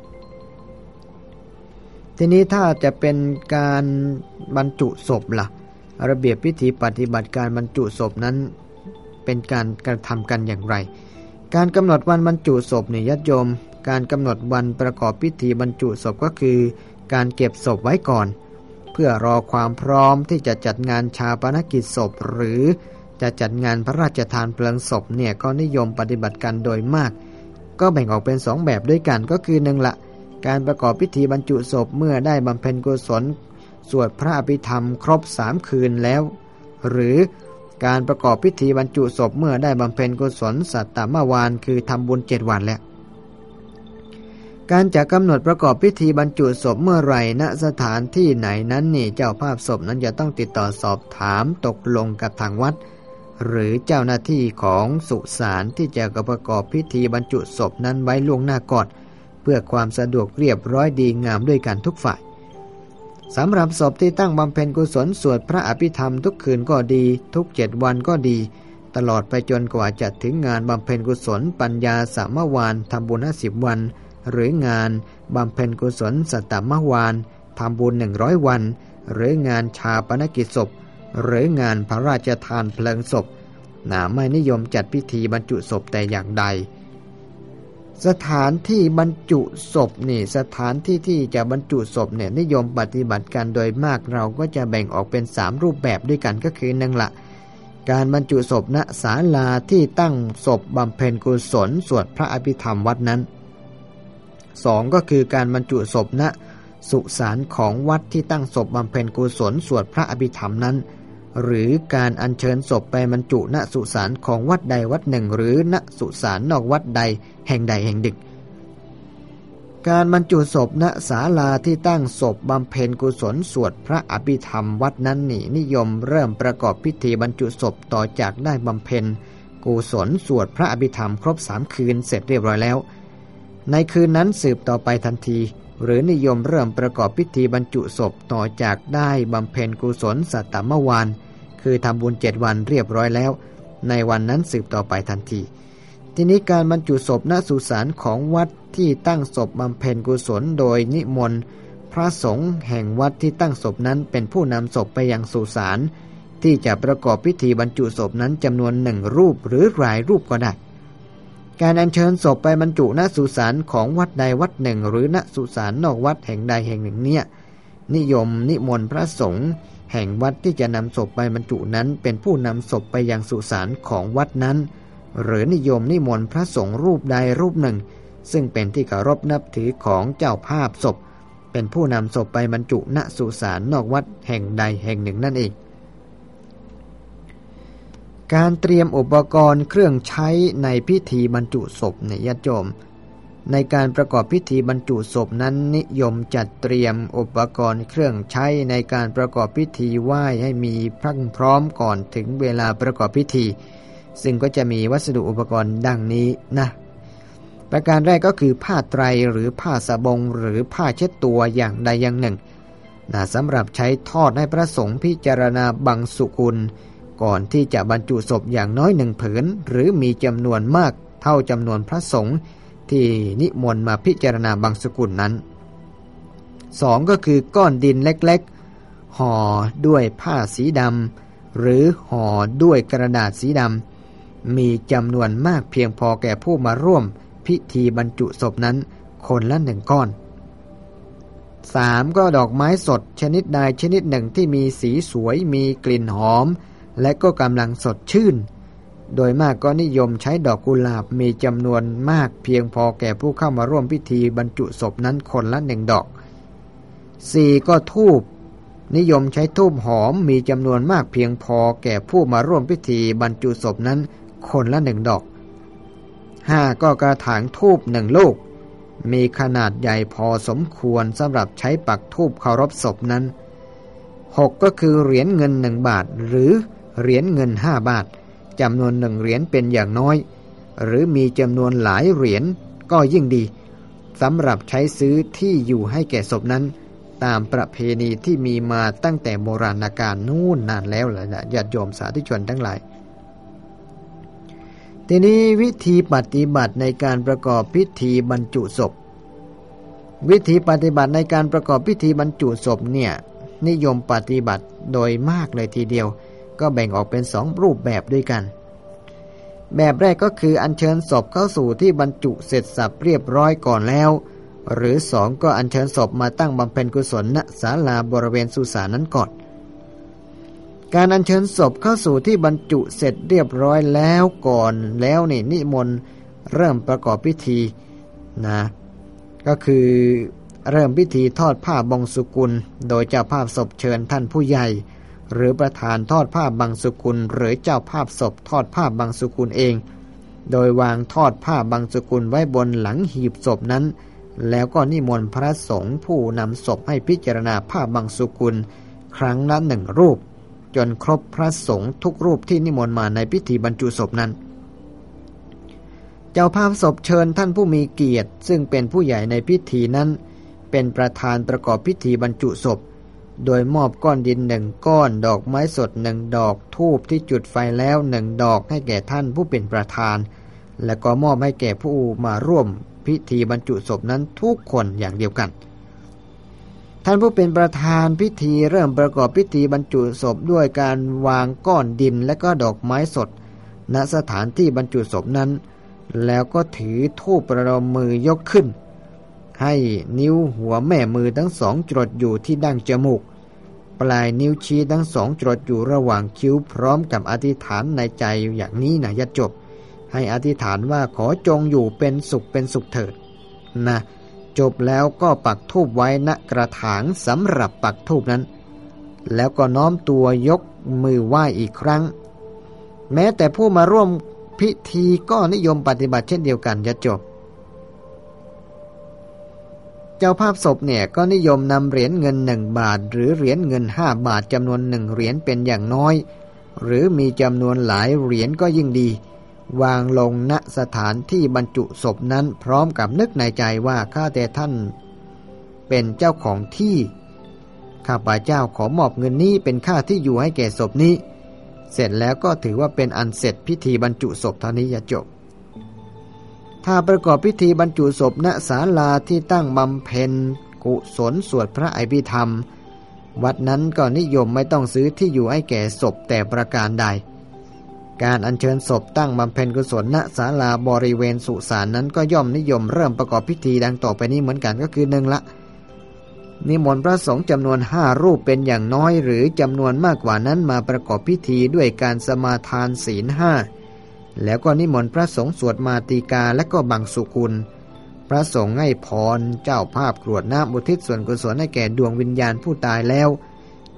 ทีนี้ถ้าจะเป็นการบรรจุศพละ่ะ ระเบียบพิธีปฏิบัติการบรรจุศพนั้นเป็นการกระทำกันอย่างไร การกำหนดวันบรรจุศพเนี่ยยัดโยม การกำหนดวันประกอบพิธีบรรจุศพก็คือ การเก็บศพไว้ก่อน เพื่อรอความพร้อมที่จะจัดงานชาปนกิจศพ หรือจะจัดงานพระราชทานเพลิงศพเนี่ยก็นิยมปฏิบัติกันโดยมาก ก็แบ่งออกเป็นสองแบบด้วยกันก็คือหนึ่งละการประกอบพิธีบรรจุศพเมื่อได้บำเพ็ญกุศล สวดพระอภิธรรมครบสามคืนแล้ว หรือการประกอบพิธีบรรจุศพเมื่อได้บำเพ็ญกุศลสัตตมวานคือทำบุญเจ็ดวันแล้ว การจะกำหนดประกอบพิธีบรรจุศพเมื่อไรณสถานที่ไหนนั้นนี่เจ้าภาพศพนั้นจะต้องติดต่อสอบถามตกลงกับทางวัด หรือเจ้าหน้าที่ของสุสานที่จะประกอบพิธีบรรจุศพนั้นไว้ล่วงหน้าก่อนเพื่อความสะดวกเรียบร้อยดีงามด้วยกันทุกฝ่ายสำหรับศพที่ตั้งบำเพ็ญกุศลสวดพระอภิธรรมทุกคืนก็ดี ทุกเจ็ดวันก็ดี ตลอดไปจนกว่าจะถึงงานบำเพ็ญกุศลปัญญาสามวานทำบุญห้าสิบวัน หรืองานบำเพ็ญกุศลสตมวานทำบุญหนึ่งร้อยวัน หรืองานชาปนกิจศพ หรืองานพระราชทานเพลิงศพหนาไม่นิยมจัดพิธีบรรจุศพแต่อย่างใด สถานที่บรรจุศพนี่สถานที่ที่จะบรรจุศพเนี่ยนิยมปฏิบัติการโดยมากเราก็จะแบ่งออกเป็นสามรูปแบบด้วยกันก็คือหนึ่งละการบรรจุศพณศาลาที่ตั้งศพบำเพ็ญกุศลสวดพระอภิธรรมวัดนั้น สองก็คือการบรรจุศพณสุสานของวัดที่ตั้งศพบำเพ็ญกุศลสวดพระอภิธรรมนั้น หรือการอัญเชิญศพไปบรรจุณสุสานของวัดใดวัดหนึ่ง หรือณสุสานนอกวัดใดแห่งใดแห่งดึก การบรรจุศพณศาลาที่ตั้งศพบำเพ็ญกุศลสวดพระอภิธรรมวัดนั้นนี่นิยมเริ่มประกอบพิธีบรรจุศพต่อจากได้บำเพ็ญกุศลสวดพระอภิธรรมครบสามคืนเสร็จเรียบร้อยแล้ว ในคืนนั้นสืบต่อไปทันที หรือนิยมเริ่มประกอบพิธีบรรจุศพต่อจากได้บำเพ็ญกุศลสัตตมวานคือทำบุญเจ็ดวันเรียบร้อยแล้ว ในวันนั้นสืบต่อไปทันที ทีนี้การบรรจุศพณสุสานของวัดที่ตั้งศพบำเพ็ญกุศลโดยนิมนต์พระสงฆ์แห่งวัดที่ตั้งศพนั้นเป็นผู้นำศพไปยังสุสานที่จะประกอบพิธีบรรจุศพนั้นจำนวนหนึ่งรูปหรือหลายรูปก็ได้ การอัญเชิญศพไปบรรจุณสุสานของวัดใดวัดหนึ่ง หรือณสุสานนอกวัดแห่งใดแห่งหนึ่งเนี่ย นิยมนิมนต์พระสงฆ์แห่งวัดที่จะนำศพไปบรรจุนั้น เป็นผู้นำศพไปยังสุสานของวัดนั้น หรือนิยมนิมนต์พระสงฆ์รูปใดรูปหนึ่ง ซึ่งเป็นที่เคารพนับถือของเจ้าภาพศพ เป็นผู้นำศพไปบรรจุณสุสานนอกวัดแห่งใดแห่งหนึ่งนั่นเอง การเตรียมอุปกรณ์เครื่องใช้ในพิธีบรรจุศพในญาติโยมในการประกอบพิธีบรรจุศพนั้นนิยมจัดเตรียมอุปกรณ์เครื่องใช้ในการประกอบพิธีไหว้ให้มีพรั่งพร้อมก่อนถึงเวลาประกอบพิธี ซึ่งก็จะมีวัสดุอุปกรณ์ดังนี้นะ ประการแรกก็คือผ้าไตรหรือผ้าสบงหรือผ้าเช็ดตัวอย่างใดอย่างหนึ่งนะสำหรับใช้ทอดให้พระสงฆ์พิจารณาบังสุกุล ก่อนที่จะบรรจุศพอย่างน้อยหนึ่งผืน หรือมีจำนวนมากเท่าจำนวนพระสงฆ์ที่นิมนต์มาพิจารณาบางสกุลนั้นสองก็คือก้อนดินเล็กๆ ห่อด้วยผ้าสีดำหรือห่อด้วยกระดาษสีดำมีจำนวนมากเพียงพอแก่ผู้มาร่วมพิธีบรรจุศพนั้นคนละหนึ่งก้อนสามก็ดอกไม้สดชนิดใดชนิดหนึ่งที่มีสีสวยมีกลิ่นหอม และก็กำลังสดชื่น โดยมากก็นิยมใช้ดอกกุหลาบมีจำนวนมากเพียงพอแก่ผู้เข้ามาร่วมพิธีบรรจุศพนั้นคนละหนึ่งดอกสี่ก็ทูบนิยมใช้ทูบหอมมีจำนวนมากเพียงพอแก่ผู้มาร่วมพิธีบรรจุศพนั้นคนละหนึ่งดอกห้าก็กระถางทูบหนึ่งลูก มีขนาดใหญ่พอสมควรสำหรับใช้ปักทูบเคารพศพนั้น 6 ก็คือเหรียญเงินหนึ่งบาทหรือ เหรียญเงินห้าบาทจำนวนหนึ่งเหรียญเป็นอย่างน้อย หรือมีจำนวนหลายเหรียญก็ยิ่งดีสำหรับใช้ซื้อที่อยู่ให้แก่ศพนั้น ตามประเพณีที่มีมาตั้งแต่โบราณกาลนู่นนานแล้วแหละญาติโยมสาธุชนทั้งหลาย ทีนี้วิธีปฏิบัติในการประกอบพิธีบรรจุศพ วิธีปฏิบัติในการประกอบพิธีบรรจุศพเนี่ยนิยมปฏิบัติโดยมากเลยทีเดียว ก็แบ่งออกเป็นสองรูปแบบด้วยกัน แบบแรกก็คืออัญเชิญศพเข้าสู่ที่บรรจุเสร็จสับเรียบร้อยก่อนแล้ว หรือสองก็อัญเชิญศพมาตั้งบำเพ็ญกุศลณศาลาบริเวณสุสานนั้นก่อนการอัญเชิญศพเข้าสู่ที่บรรจุเสร็จเรียบร้อยแล้วก่อนแล้วนี่นิมนต์เริ่มประกอบพิธีนะก็คือเริ่มพิธีทอดผ้าบงสุกุล โดยเจ้าภาพศพเชิญท่านผู้ใหญ่ หรือประธานทอดผ้าบางสุกุล หรือเจ้าภาพศพทอดผ้าบางสุกุลเอง โดยวางทอดผ้าบางสุกุลไว้บนหลังหีบศพนั้น แล้วก็นิมนต์พระสงฆ์ผู้นำศพให้พิจารณาผ้าบางสุกุล ครั้งละหนึ่งรูป จนครบพระสงฆ์ทุกรูปที่นิมนต์มาในพิธีบรรจุศพนั้น เจ้าภาพศพเชิญท่านผู้มีเกียรติ ซึ่งเป็นผู้ใหญ่ในพิธีนั้น เป็นประธานประกอบพิธีบรรจุศพ โดยมอบก้อนดินหนึ่งก้อนดอกไม้สดหนึ่งดอกทูบที่จุดไฟแล้วหนึ่งดอกให้แก่ท่านผู้เป็นประธาน และก็มอบให้แก่ผู้มาร่วมพิธีบรรจุศพนั้นทุกคนอย่างเดียวกัน ท่านผู้เป็นประธานพิธีเริ่มประกอบพิธีบรรจุศพด้วยการวางก้อนดินและก็ดอกไม้สด ณสถานที่บรรจุศพนั้น แล้วก็ถือทูปประนมมือยกขึ้น ให้นิ้วหัวแม่มือทั้งสองจดอยู่ที่ดั้งจมูก ปลายนิ้วชี้ทั้งสองจดอยู่ระหว่างคิ้วพร้อมกับอธิษฐานในใจอย่างนี้นะยัดจบ ให้อธิษฐานว่าขอจงอยู่เป็นสุขเป็นสุขเถิดนะจบแล้วก็ปักทูบไว้ณกระถางสำหรับปักทูบนั้น แล้วก็น้อมตัวยกมือไหว้อีกครั้ง แม้แต่ผู้มาร่วมพิธีก็นิยมปฏิบัติเช่นเดียวกันจะจบ จ้าภาพศพเนี่ยก็นิยมนำเหรียญเงินหนึ่งบาท หรือเหรียญเงินห้าบาทจำนวนหนึ่งเหรียญเป็นอย่างน้อย หรือมีจำนวนหลายเหรียญก็ยิ่งดี วางลงณสถานที่บรรจุศพนั้นพร้อมกับนึกในใจว่าข้าแต่ท่าน เป็นเจ้าของที่ข้าพเจ้าขอมอบเงินนี้เป็นค่าที่อยู่ให้แก่ศพนี้ เสร็จแล้วก็ถือว่าเป็นอันเสร็จพิธีบรรจุศพเท่านี้จะจบ ถ้าประกอบพิธีบรรจุศพณศาลาที่ตั้งบำเพ็ญกุศลสวดพระอภิธรรม วัดนั้นก็นิยมไม่ต้องซื้อที่อยู่ให้แก่ศพแต่ประการใด การอัญเชิญศพตั้งบำเพ็ญกุศลณศาลาบริเวณสุสานนั้นก็ย่อมนิยมเริ่มประกอบพิธีดังต่อไปนี้เหมือนกันก็คือหนึ่งละนิมนต์พระสงฆ์จำนวนห้ารูปเป็นอย่างน้อยหรือจำนวนมากกว่านั้นมาประกอบพิธีด้วยการสมาทานศีลห้า แล้วก็นิมนต์พระสงฆ์สวดมาติกาและก็บังสุกุล พระสงฆ์ให้พรเจ้าภาพกรวดน้ำบุทิศส่วนกุศลให้แก่ดวงวิญญาณผู้ตายแล้ว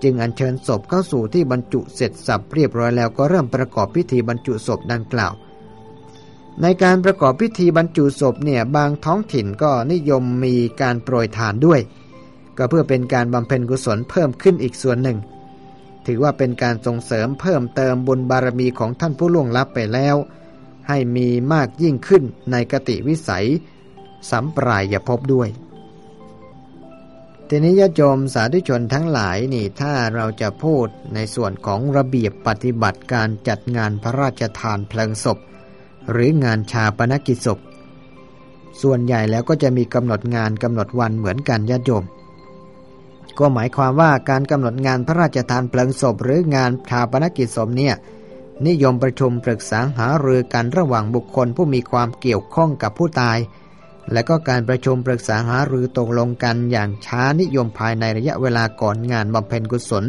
จึงอัญเชิญศพเข้าสู่ที่บรรจุเสร็จสับเรียบร้อยแล้วก็เริ่มประกอบพิธีบรรจุศพดังกล่าว ในการประกอบพิธีบรรจุศพเนี่ยบางท้องถิ่นก็นิยมมีการโปรยทานด้วย ก็เพื่อเป็นการบำเพ็ญกุศลเพิ่มขึ้นอีกส่วนหนึ่ง ถือว่าเป็นการส่งเสริมเพิ่มเติมบุญบารมีของท่านผู้ล่วงลับไปแล้ว ให้มีมากยิ่งขึ้นในกติวิสัย สัมปรายภพด้วย ทีนี้ญาติโยมสาธุชนทั้งหลายนี่ถ้าเราจะพูดในส่วนของระเบียบปฏิบัติการจัดงานพระราชทานเพลิงศพ หรืองานชาปนกิจศพ ส่วนใหญ่แล้วก็จะมีกำหนดงานกำหนดวันเหมือนกันญาติโยม ก็หมายความว่าการกำหนดงานพระราชทานเพลิงศพ หรืองานชาปนกิจศพเนี่ยนิยมประชุมปรึกษาหารือกันระหว่างบุคคลผู้มีความเกี่ยวข้องกับผู้ตาย และก็การประชุมปรึกษาหารือตกลงกันอย่างช้านิยมภายในระยะเวลาก่อนงานบำเพ็ญกุศล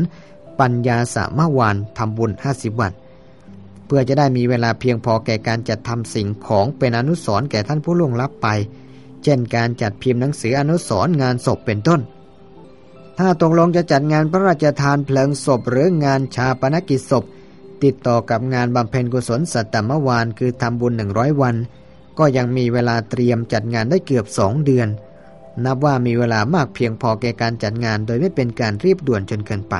ปัญญาสามวานทำบุญ 50 วัน เพื่อจะได้มีเวลาเพียงพอแก่การจัดทำสิ่งของเป็นอนุสรณ์แก่ท่านผู้ล่วงลับไป เช่นการจัดพิมพ์หนังสืออนุสรณ์งานศพเป็นต้น ถ้าตกลงจะจัดงานพระราชทานเพลิงศพหรืองานชาปนกิจศพ ติดต่อกับงานบำเพ็ญกุศลสัตตมวานคือทำบุญหนึ่งร้อยวัน ก็ยังมีเวลาเตรียมจัดงานได้เกือบสองเดือน นับว่ามีเวลามากเพียงพอแก่การจัดงานโดยไม่เป็นการรีบด่วนจนเกินไป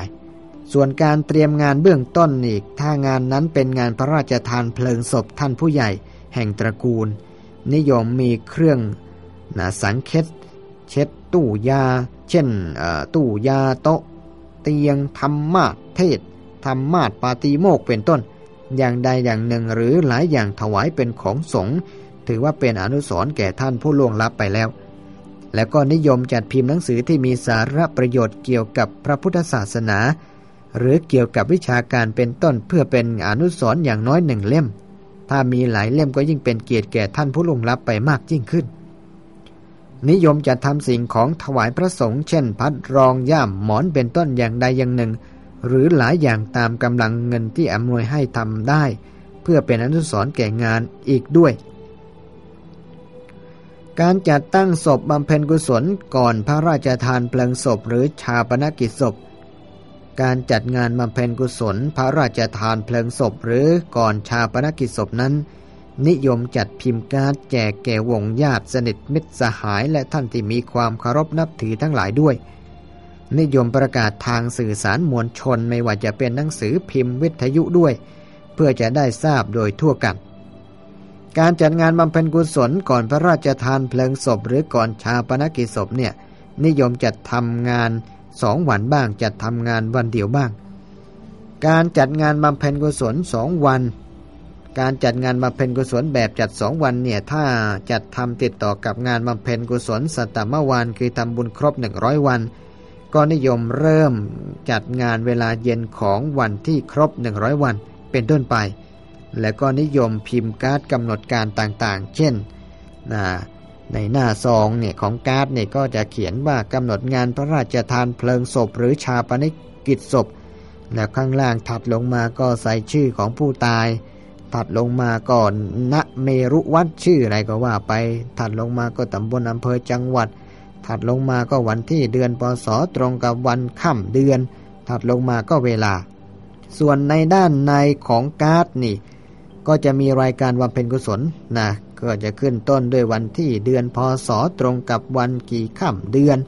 ส่วนการเตรียมงานเบื้องต้นอีก ถ้างานนั้นเป็นงานพระราชทานเพลิงศพท่านผู้ใหญ่ แห่งตระกูล นิยมมีเครื่องหนาสังเคต เช็ดตู้ยา เช่นตู้ยาโต๊ะ เตียงธรรมะเทศธรรมาตปาติโมกเป็นต้น อย่างใดอย่างหนึ่งหรือหลายอย่างถวายเป็นของสงฆ์ถือว่าเป็นอนุสรณ์แก่ท่านผู้ล่วงลับไปแล้ว แล้วก็นิยมจัดพิมพ์หนังสือที่มีสาระประโยชน์เกี่ยวกับพระพุทธศาสนา หรือเกี่ยวกับวิชาการเป็นต้นเพื่อเป็นอนุสรณ์อย่างน้อยหนึ่งเล่ม ถ้ามีหลายเล่มก็ยิ่งเป็นเกียรติแก่ท่านผู้ล่วงลับไปมากยิ่งขึ้น นิยมจะทำสิ่งของถวายพระสงฆ์เช่น พัดรองย่ามหมอนเป็นต้นอย่างใดอย่างหนึ่ง หรือหลายอย่างตามกำลังเงินที่อำนวยให้ทำได้ เพื่อเป็นอนุสรณ์แก่งานอีกด้วย การจัดตั้งศพบำเพ็ญกุศลก่อนพระราชทานเพลิงศพหรือชาปนกิจศพ การจัดงานบำเพ็ญกุศลพระราชทานเพลิงศพหรือก่อนชาปนกิจศพนั้น นิยมจัดพิมพ์การ์ดแจกแก่วงญาติสนิทมิตรสหายและท่านที่มีความเคารพนับถือทั้งหลายด้วย นิยมประกาศทางสื่อสารมวลชนไม่ว่าจะเป็นหนังสือพิมพ์วิทยุด้วย เพื่อจะได้ทราบโดยทั่วกัน การจัดงานบำเพ็ญกุศลก่อนพระราชทานเพลิงศพหรือก่อนชาปนกิจศพเนี่ยนิยมจัดทำงานสองวันบ้างจัดทำงานวันเดียวบ้าง การจัดงานบำเพ็ญกุศลสองวัน การจัดงานบำเพ็ญกุศลแบบจัดสองวันเนี่ยถ้าจัดทำติดต่อกับงานบำเพ็ญกุศลสัตมวานคือทำบุญครบหนึ่งร้อยวัน ก็นิยมเริ่มจัดงานเวลาเย็นของวันที่ครบ 100 วันเป็นต้นไป และก็นิยมพิมพ์การ์ดกำหนดการต่างๆ เช่นในหน้าซองเนี่ยของการ์ดเนี่ยก็จะเขียนว่ากำหนดงานพระราชทานเพลิงศพ หรือฌาปนกิจศพ แล้วข้างล่างถัดลงมาก็ใส่ชื่อของผู้ตาย ถัดลงมาก่อนณเมรุวัดชื่ออะไรก็ว่าไป ถัดลงมาก็ตำบลอำเภอจังหวัด ถัดลงมาก็วันที่เดือนพ.ศ.ตรงกับวันค่ำเดือน ถัดลงมาก็เวลา ส่วนในด้านในของการ์ดนี่ ก็จะมีรายการวันเพ็ญกุศลนะก็จะขึ้นต้นด้วยวันที่เดือนพศตรงกับวันกี่ค่ำเดือน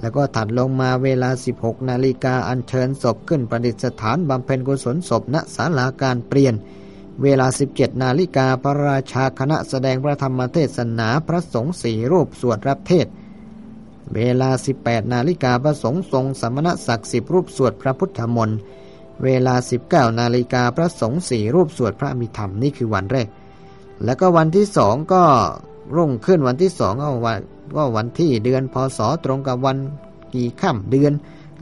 แล้วก็ถัดลงมาเวลา 16 นาฬิกาอัญเชิญศพขึ้นประดิษฐานบำเพ็ญกุศลศพณศาลาการเปลี่ยน เวลา 17 นาฬิกาพระราชาคณะแสดงพระธรรมเทศนาพระสงฆ์สี่รูปสวดรับเทศ เวลา 18 นาฬิกาพระสงฆ์ทรงสมณศักดิ์สิบรูปสวดพระพุทธมนต์ เวลา 19 นาฬิกาพระสงฆ์สี่รูปสวดพระมิธรรมนี่คือวันแรก แล้วก็วันที่สองก็รุ่งขึ้นวันที่สองก็วันก็วันที่เดือนพศตรงกับวันกี่ค่ำเดือน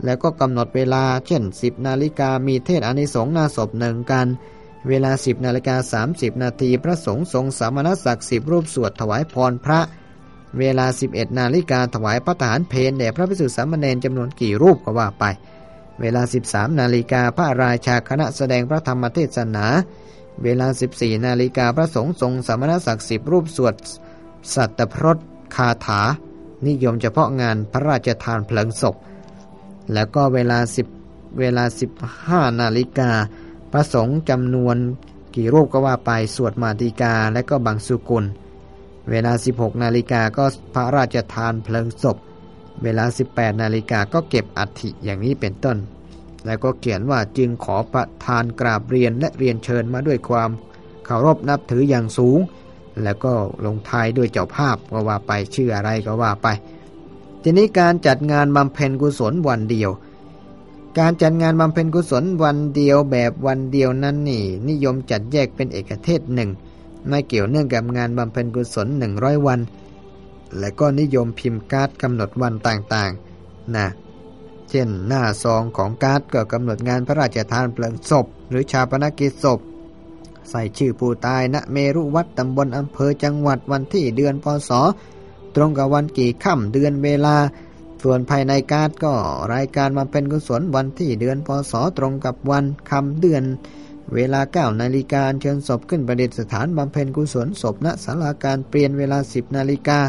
แล้วก็กำหนดเวลาเช่น 10 นาฬิกามีเทศอานิสงส์นาศพหนึ่งกัน เวลา 10นาฬิกา30 นาทีพระสงฆ์ทรงสามณศักดิ์สิบรูปสวดถวายพรพระ เวลา 11 นาฬิกาถวายพระทหารเพนแด่พระภิกษุสามเณรจำนวนกี่รูปก็ว่าไป เวลา 13 นาฬิกาพระราชาคณะแสดงพระธรรมเทศนา เวลา 14 นาฬิกาพระสงฆ์ทรงสามณศักดิ์สิบรูปสวดสัตพรตคาถา นิยมเฉพาะงานพระราชทานเพลิงศพ แล้วก็เวลา 10 เวลา 15 นาฬิกา ระสงฆ์จำนวนกี่รูปก็ว่าไปสวดมาติกาและก็บางสุกุล เวลา 16 นาฬิกาก็พระราชทานเพลิงศพ เวลา 18 นาฬิกาก็เก็บอัฐิอย่างนี้เป็นต้น แล้วก็เขียนว่าจึงขอประทานกราบเรียนและเรียนเชิญมาด้วยความเคารพนับถืออย่างสูง แล้วก็ลงท้ายด้วยเจ้าภาพก็ว่าไปชื่ออะไรก็ว่าไป ทีนี้การจัดงานบำเพ็ญกุศลวันเดียว การจัดงานบำเพ็ญกุศลวันเดียวแบบวันเดียวนั้นนี่ นิยมจัดแยกเป็นเอกเทศหนึ่งไม่เกี่ยวเนื่องกับงานบำเพ็ญกุศลหนึ่งร้อยวัน และก็นิยมพิมพ์การ์ดกำหนดวันต่างๆนะเช่นหน้าซองของการ์ดก็กำหนดงานพระราชทานเพลิงศพ หรือชาปนกิจศพ ใส่ชื่อผู้ตายณเมรุวัดตำบลอำเภอจังหวัดวันที่เดือนพศตรงกับวันกี่ค่ำเดือนเวลา ส่วนภายในการ์ดก็รายการมาเป็นกุศลวันที่เดือนพศตรงกับวันคำเดือน เวลา9นาฬิกาเชิญศพขึ้นประดิษฐานบำเพ็ญกุศลศพณศาลาการเปลี่ยนเวลา10นาฬิกา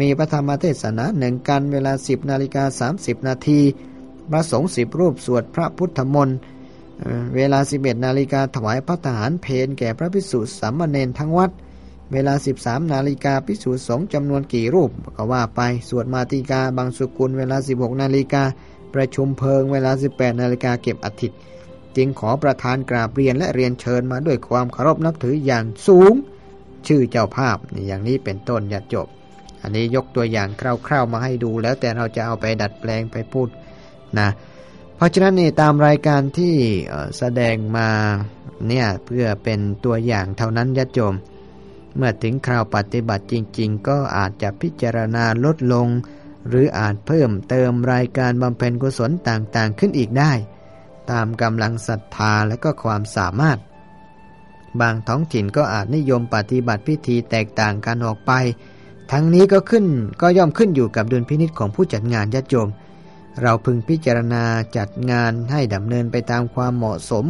มีพระธรรมเทศนาหนึ่งกันเวลา10นาฬิกา30นาทีพระสงฆ์สิบรูปสวดพระพุทธมนต์เวลา11นาฬิกาถวายพระทหารเพนแก่พระภิกษุสามเณรทั้งวัด เวลา 13 นาฬิกาภิกษุสงจำนวนกี่รูป ก็ว่าไป สวดมาติกาบางสุกุลเวลา 16 นาฬิกา ประชุมเพลิงเวลา 18 นาฬิกาเก็บอธิตจึงขอประธานกราบเรียนและเรียนเชิญมาด้วยความเคารพนับถืออย่างสูง ชื่อเจ้าภาพอย่างนี้เป็นต้นอย่าจบ อันนี้ยกตัวอย่างคร่าวๆมาให้ดู แล้วแต่เราจะเอาไปดัดแปลงไปพูดนะเพราะฉะนั้นนี่ตามรายการที่แสดงมาเนี่ยเพื่อเป็นตัวอย่างเท่านั้นยัดโจม เมื่อถึงคราวปฏิบัติจริง ๆ ก็อาจจะพิจารณาลดลง หรืออาจเพิ่มเติมรายการบำเพ็ญกุศลต่างๆขึ้นอีกได้ ตามกำลังศรัทธาและก็ความสามารถ บางท้องถิ่นก็อาจนิยมปฏิบัติพิธีแตกต่างกันออกไป ทั้งนี้ก็ขึ้นก็ย่อมขึ้นอยู่กับดุลพินิษของผู้จัดงานยัดโจมเราพึงพิจารณาจัดงานให้ดำเนินไปตามความเหมาะสม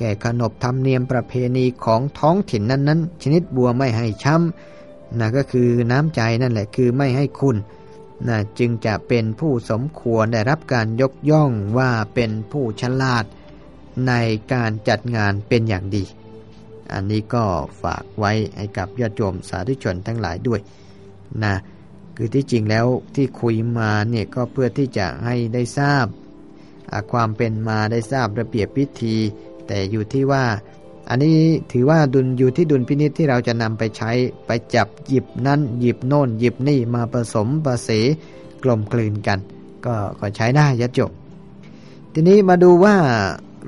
แก่ขนบธรรมเนียมประเพณีของท้องถิ่นนั้นๆ ชนิดบัวไม่ให้ช้ำนะก็คือน้ำใจนั่นแหละคือไม่ให้คุณนะจึงจะเป็นผู้สมควรได้รับการยกย่องว่าเป็นผู้ฉลาดในการจัดงานเป็นอย่างดี อันนี้ก็ฝากไว้ให้กับญาติโยมสาธุชนทั้งหลายด้วยนะคือที่จริงแล้วที่คุยมาเนี่ยก็เพื่อที่จะให้ได้ทราบความเป็นมาได้ทราบระเบียบพิธี แต่อยู่ที่ว่า อันนี้ถือว่าดุลอยู่ที่ดุลพินิษที่เราจะนำไปใช้ไปจับหยิบนั่นหยิบโน่น หยิบนี่มาผสมประเสกลมกลืนกัน ก็ก็ใช้ได้ยจบ ทีนี้มาดูว่า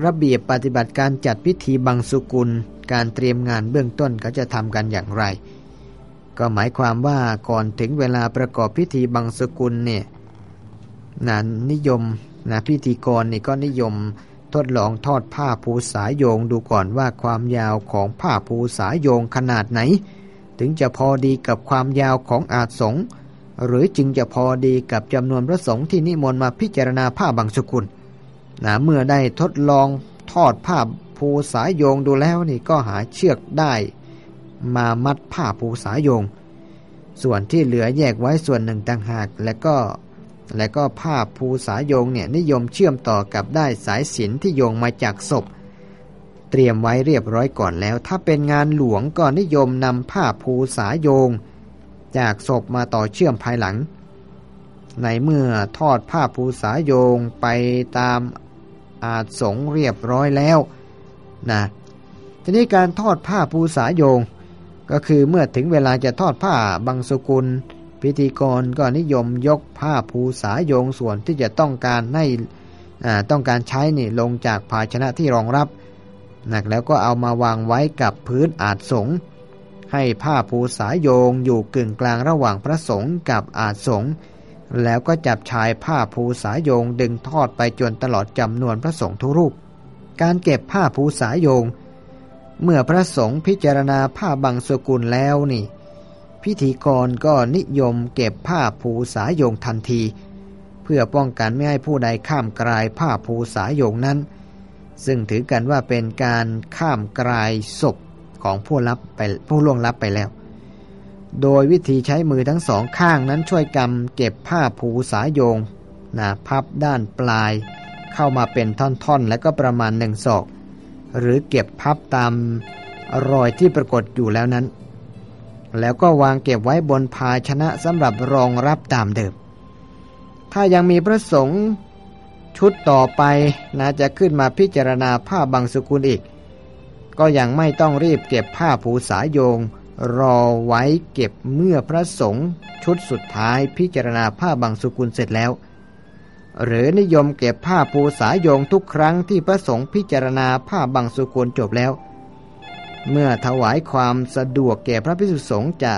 ระเบียบปฏิบัติการจัดพิธีบังสุกุล การเตรียมงานเบื้องต้นเขาจะทำกันอย่างไร ก็หมายความว่าก่อนถึงเวลาประกอบพิธีบังสุกุลเนี่ยนะนิยมนะพิธีกรนี่ก็นิยม ทดลองทอดผ้าภูสายโยงดูก่อนว่าความยาวของผ้าภูสายโยงขนาดไหน ถึงจะพอดีกับความยาวของอาสงหรือจึงจะพอดีกับจำนวนพระสงฆ์ที่นิมนต์มาพิจารณาผ้าบางสกุลนะเมื่อได้ทดลองทอดผ้าภูสายโยงดูแล้วนี่ก็หาเชือกได้ มามัดผ้าปูสายโยง ส่วนที่เหลือแยกไว้ส่วนหนึ่งต่างหาก และก็ และก็ผ้าภูสาโยงเนี่ยนิยมเชื่อมต่อกับได้สายสินที่โยงมาจากศพ เตรียมไว้เรียบร้อยก่อนแล้ว ถ้าเป็นงานหลวงก็นิยมนำผ้าภูสาโยง จากศพมาต่อเชื่อมภายหลัง ในเมื่อทอดผ้าภูสาโยงไปตามอาจสงเรียบร้อยแล้วนะทีนี้การทอดผ้าภูสาโยง ก็คือเมื่อถึงเวลาจะทอดผ้าบางสกุล พิธีกรก็นิยมยกผ้าภูสาโยงส่วนที่จะต้องการให้ต้องการใช้นี่ลงจากภาชนะที่รองรับนักแล้วก็เอามาวางไว้กับพื้นอาจสงให้ผ้าภูสาโยงอยู่กึ่งกลางระหว่างพระสงฆ์กับอาจสงแล้วก็จับชายผ้าภูสาโยงดึงทอดไปจนตลอดจำนวนพระสงฆ์ทุรูป การเก็บผ้าภูสาโยง เมื่อพระสงฆ์พิจารณาผ้าบางสกุลแล้วนี่ พิธีกรก็นิยมเก็บผ้าภูสายงทันที เพื่อป้องกันไม่ให้ผู้ใดข้ามกลายผ้าภูสายงนั้น ซึ่งถือกันว่าเป็นการข้ามกลายศพของผู้รับไปผู้ล่วงลับไปแล้ว โดยวิธีใช้มือทั้งสองข้างนั้นช่วยกำเก็บผ้าภูสายโยงนะพับด้านปลาย เข้ามาเป็นท่อนๆ และก็ประมาณหนึ่งศอก หรือเก็บพับตามรอยที่ปรากฏอยู่แล้วนั้น แล้วก็วางเก็บไว้บนภาชนะสำหรับรองรับตามเดิม ถ้ายังมีพระสงฆ์ชุดต่อไปนะจะขึ้นมาพิจารณาผ้าบางสกุลอีก ก็ยังไม่ต้องรีบเก็บผ้าผูสายโยง รอไว้เก็บเมื่อพระสงฆ์ชุดสุดท้ายพิจารณาผ้าบางสุกุลเสร็จแล้ว หรือนิยมเก็บผ้าภูสายงทุกครั้งที่พระสงฆ์พิจารณาผ้าบางสุกุลจบแล้ว เมื่อถวายความสะดวกแก่พระพิสุสงฆ์จะ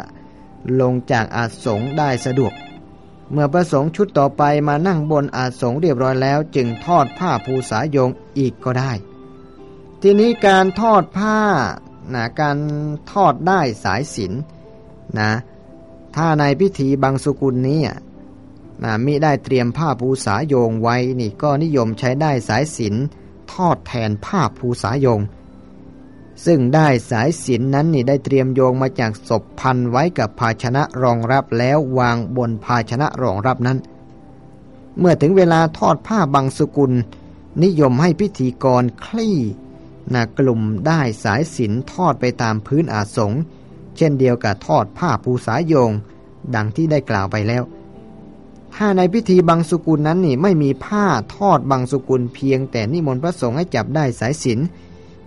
ลงจากอาสงได้สะดวก เมื่อประสงค์ชุดต่อไปมานั่งบนอาสงเรียบร้อยแล้ว จึงทอดผ้าภูสายงอีกก็ได้ ทีนี้การทอดผ้านะการทอดได้สายสินนะถ้าในพิธีบางสกุลนี้นะมิได้เตรียมผ้าภูษายงไว้นี่ก็นิยมใช้ได้สายสินทอดแทนผ้าภูษายง ซึ่งได้สายสินนั้นนี่ได้เตรียมโยงมาจากศพพันไว้กับภาชนะรองรับแล้ววางบนภาชนะรองรับนั้น เมื่อถึงเวลาทอดผ้าบางสกุล นิยมให้พิธีกรคลี่นะกลุ่มได้สายสินทอดไปตามพื้นอาสงเช่นเดียวกับทอดผ้าภูสายโยง ดังที่ได้กล่าวไปแล้ว ถ้าในพิธีบางสุกุลนั้นนี่ไม่มีผ้าทอดบางสุกุลเพียงแต่นิมนต์พระสงฆ์ให้จับได้สายสิน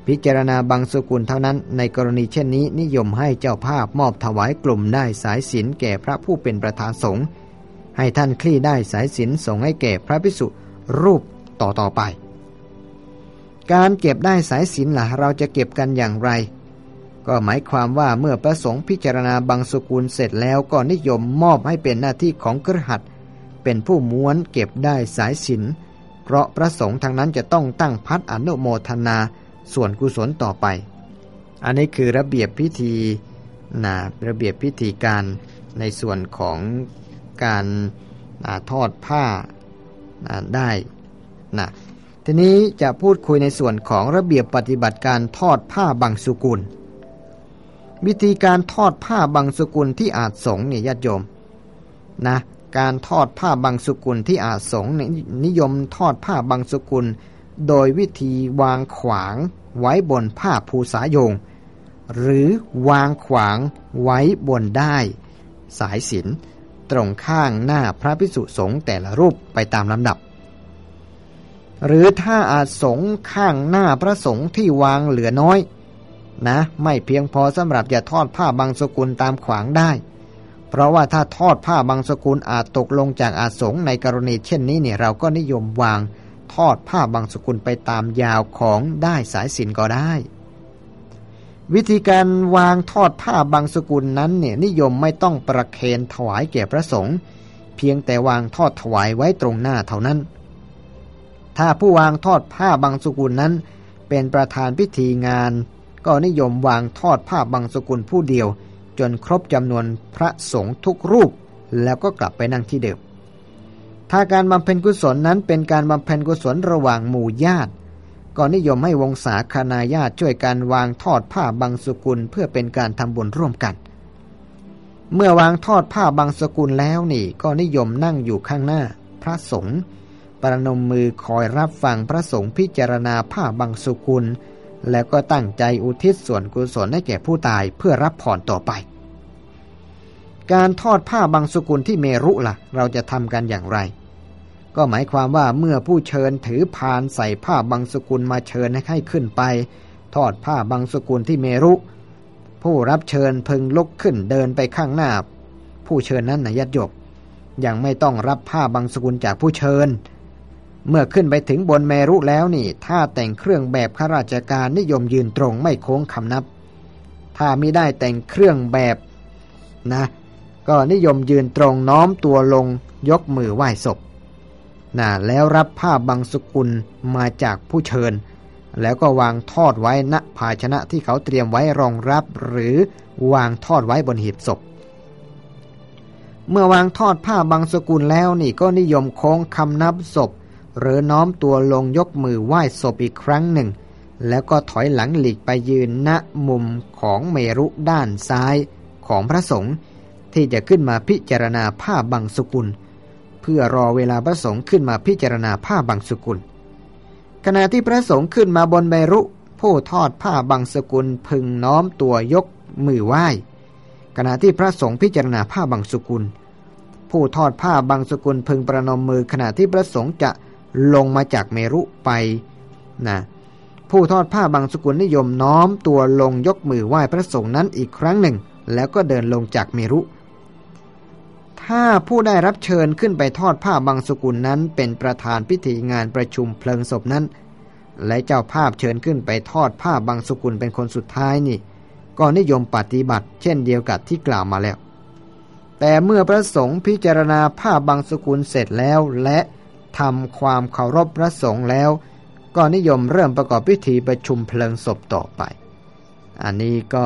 พิจารณาบางสกุลเท่านั้น ในกรณีเช่นนี้นิยมให้เจ้าภาพมอบถวายกลุ่มได้สายสินแก่พระผู้เป็นประธานสงฆ์ให้ท่านคลี่ได้สายสินส่งให้แก่พระพิสุรูปต่อต่อไป การเก็บได้สายสินละ่ะเราจะเก็บกันอย่างไร ก็หมายความว่าเมื่อประสงค์พิจารณาบางสกุลเสร็จแล้วก็นิยมมอบให้เป็นหน้าที่ของกระหัตเป็นผู้ม้วนเก็บได้สายสินเพราะพระสงฆ์ทางนั้นจะต้องตั้งพัดอนุโมทนา ส่วนกุศลต่อไป อันนี้คือระเบียบพิธีนะระเบียบพิธีการในส่วนของการทอดผ้าได้นะทีนี้จะพูดคุยในส่วนของระเบียบปฏิบัติการทอดผ้าบางสุกุล วิธีการทอดผ้าบางสุกุลที่อาจสงเนี่ยญาติโยมนะการทอดผ้าบางสุกุลที่อาจสงนิยมทอดผ้าบางสุกุล โดยวิธีวางขวางไว้บนผ้าภูสายง หรือวางขวางไว้บนได้ สายสินตรงข้างหน้าพระพิสุสงฆ์แต่ละรูปไปตามลำดับ หรือถ้าอาสงข้างหน้าพระสงฆ์ที่วางเหลือน้อย นะ ไม่เพียงพอสำหรับจะทอดผ้าบางสกุลตามขวางได้ เพราะว่าถ้าทอดผ้าบางสกุลอาจตกลงจากอาสงในกรณีเช่นนี้เนี่ยเราก็นิยมวาง ทอดผ้าบางสกุลไปตามยาวของได้สายสินก็ได้ วิธีการวางทอดผ้าบางสกุลนั้นเนี่ยนิยมไม่ต้องประเคนถวายแก่พระสงฆ์เพียงแต่วางทอดถวายไว้ตรงหน้าเท่านั้น ถ้าผู้วางทอดผ้าบางสกุลนั้น เป็นประธานพิธีงาน ก็นิยมวางทอดผ้าบางสกุลผู้เดียว จนครบจำนวนพระสงฆ์ทุกรูป แล้วก็กลับไปนั่งที่เดิม ถ้าการบำเพ็ญกุศลนั้นเป็นการบำเพ็ญกุศลระหว่างหมู่ญาติก็นิยมให้วงศาคณาญาติช่วยกันวางทอดผ้าบางสกุลเพื่อเป็นการทำบุญร่วมกัน เมื่อวางทอดผ้าบางสกุลแล้วนี่ ก็นิยมนั่งอยู่ข้างหน้า พระสงฆ์ประนมมือคอยรับฟังพระสงฆ์พิจารณาผ้าบางสุกุล แล้วก็ตั้งใจอุทิศส่วนกุศลให้แก่ผู้ตายเพื่อรับผ่อนต่อไป การทอดผ้าบางสกุลที่เมรุละ่ะ เราจะทำกันอย่างไร ก็หมายความว่าเมื่อผู้เชิญถือพานใส่ผ้าบางสกุลมาเชิญให้ขึ้นไป ทอดผ้าบางสกุลที่เมรุ ผู้รับเชิญพึงลุกขึ้นเดินไปข้างหน้า ผู้เชิญนั้นนะยัดยกยังไม่ต้องรับผ้าบางสกุลจากผู้เชิญ เมื่อขึ้นไปถึงบนเมรุแล้วนี่ ถ้าแต่งเครื่องแบบข้าราชการนิยมยืนตรงไม่โค้งคำนับ ถ้าไม่ได้แต่งเครื่องแบบนะ ก็นิยมยืนตรงน้อมตัวลงยกมือไหว้ศพนะแล้วรับผ้าบางสกุลมาจากผู้เชิญ แล้วก็วางทอดไว้ณภาชนะที่เขาเตรียมไว้รองรับ หรือวางทอดไว้บนหีบศพ เมื่อวางทอดผ้าบางสกุลแล้วนี่ก็นิยมโค้งคำนับศพ หรือน้อมตัวลงยกมือไหว้ศพอีกครั้งหนึ่ง แล้วก็ถอยหลังหลีกไปยืนณมุมของเมรุด้านซ้ายของพระสงฆ์ ที่จะขึ้นมาพิจารณาผ้าบางสกุล เพื่อรอเวลาพระสงฆ์ขึ้นมาพิจารณาผ้าบางสกุล ขณะที่พระสงฆ์ขึ้นมาบนเมรุ ผู้ทอดผ้าบางสกุลพึงน้อมตัวยกมือไหว้ ขณะที่พระสงฆ์พิจารณาผ้าบางสกุล ผู้ทอดผ้าบางสกุลพึงประนมมือขณะที่พระสงฆ์จะลงมาจากเมรุไปนะผู้ทอดผ้าบางสกุลนิยมน้อมตัวลงยกมือไหว้พระสงฆ์นั้นอีกครั้งหนึ่ง แล้วก็เดินลงจากเมรุ ถ้าผู้ได้รับเชิญขึ้นไปทอดผ้าบางสกุลนั้น เป็นประธานพิธีงานประชุมเพลิงศพนั้น และเจ้าภาพเชิญขึ้นไปทอดผ้าบางสกุลเป็นคนสุดท้ายนี่ ก็นิยมปฏิบัติ เช่นเดียวกับที่กล่าวมาแล้ว แต่เมื่อพระสงฆ์พิจารณาผ้าบางสกุลเสร็จแล้วและทำความเคารพพระสงฆ์แล้ว ก็นิยมเริ่มประกอบพิธีประชุมเพลิงศพต่อไป อันนี้ก็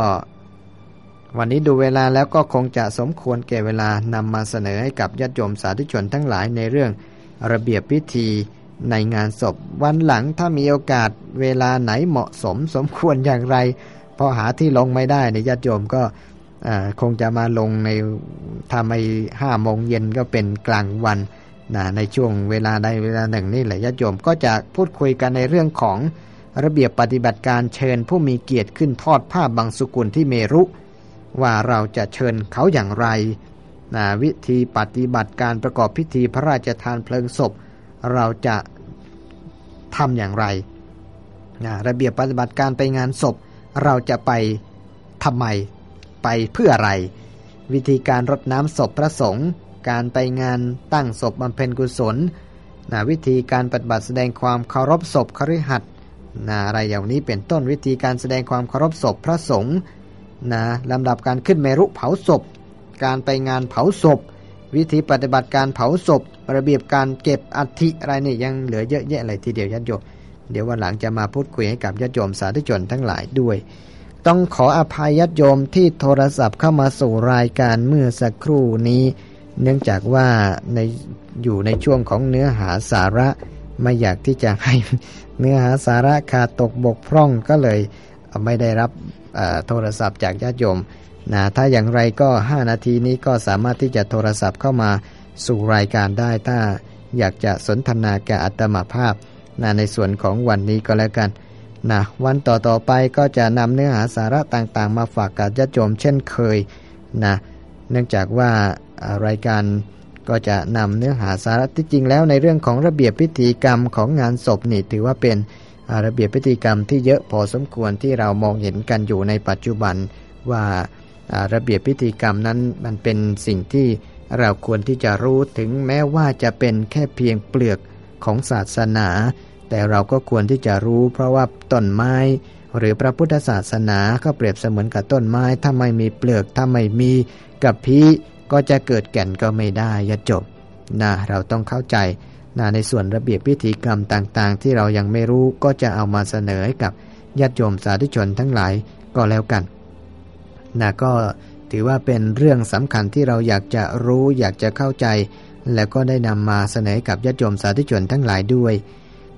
วันนี้ดูเวลาแล้วก็คงจะสมควรแก่เวลานำมาเสนอให้กับญาติโยมสาธุชนทั้งหลายในเรื่องระเบียบพิธีในงานศพ วันหลังถ้ามีโอกาสเวลาไหนเหมาะสมสมควรอย่างไร พอหาที่ลงไม่ได้ในญาติโยมก็คงจะมาลงในทำไมห้าโมงเย็นก็เป็นกลางวันนะในช่วงเวลาใดเวลาหนึ่งนี่แหละญาติโยมก็จะพูดคุยกันในเรื่องของระเบียบปฏิบัติการเชิญผู้มีเกียรติขึ้นทอดผ้าบางสุกุลที่เมรุ ว่าเราจะเชิญเขาอย่างไรนะวิธีปฏิบัติการประกอบพิธีพระราชทานเพลิงศพ เราจะทำอย่างไรนะระเบียบปฏิบัติการไปงานศพ เราจะไปทำไมไปเพื่ออะไร วิธีการรดน้ำศพพระสงฆ์การไปงานตั้งศพบำเพ็ญกุศลนะวิธีการปฏิบัติแสดงความเคารพศพคฤหัสถ์นะอะไรอย่างนี้เป็นต้นวิธีการแสดงความเคารพศพพระสงฆ์ นะลำดับการขึ้นเมรุเผาศพ การไปงานเผาศพ วิธีปฏิบัติการเผาศพ ระเบียบการเก็บอัฐิอะไรนี่ยังเหลือเยอะแยะเลยทีเดียวญาติโยมเดี๋ยววันหลังจะมาพูดคุยให้กับญาติโยมสาธุชนทั้งหลายด้วย ต้องขออภัยญาติโยมที่โทรศัพท์เข้ามาสู่รายการเมื่อสักครู่นี้ เนื่องจากว่าในอยู่ในช่วงของเนื้อหาสาระไม่อยากที่จะให้เนื้อหาสาระขาดตกบกพร่องก็เลย ไม่ได้รับโทรศัพท์จากญาติโยมนะถ้าอย่างไรก็ 5 นาทีนี้ก็สามารถที่จะโทรศัพท์เข้ามาสู่รายการได้ ถ้าอยากจะสนทนากับอัตมาภาพนะในส่วนของวันนี้ก็แล้วกันนะวันต่อๆไปก็จะนำเนื้อหาสาระต่างๆ มาฝากกับญาติโยมเช่นเคยนะเนื่องจากว่ารายการก็จะนำเนื้อหาสาระที่จริงแล้วในเรื่องของระเบียบพิธีกรรมของงานศพนี่ถือว่าเป็น ระเบียบพิธีกรรมที่เยอะพอสมควรที่เรามองเห็นกันอยู่ในปัจจุบันว่าระเบียบพิธีกรรมนั้นมันเป็นสิ่งที่เราควรที่จะรู้ถึงแม้ว่าจะเป็นแค่เพียงเปลือกของศาสนา แต่เราก็ควรที่จะรู้เพราะว่าต้นไม้ หรือพระพุทธศาสนาก็เปรียบเสมือนกับต้นไม้ ถ้าไม่มีเปลือกถ้าไม่มีกับพีก็จะเกิดแก่นก็ไม่ได้ยจบนะเราต้องเข้าใจ นะในส่วนระเบียบพิธีกรรมต่างๆ ที่เรายังไม่รู้ก็จะเอามาเสนอให้กับญาติโยมสาธุชนทั้งหลายก็แล้วกันนะก็ถือว่าเป็นเรื่องสำคัญที่เราอยากจะรู้อยากจะเข้าใจ แล้วก็ได้นำมาเสนอกับญาติโยมสาธุชนทั้งหลายด้วย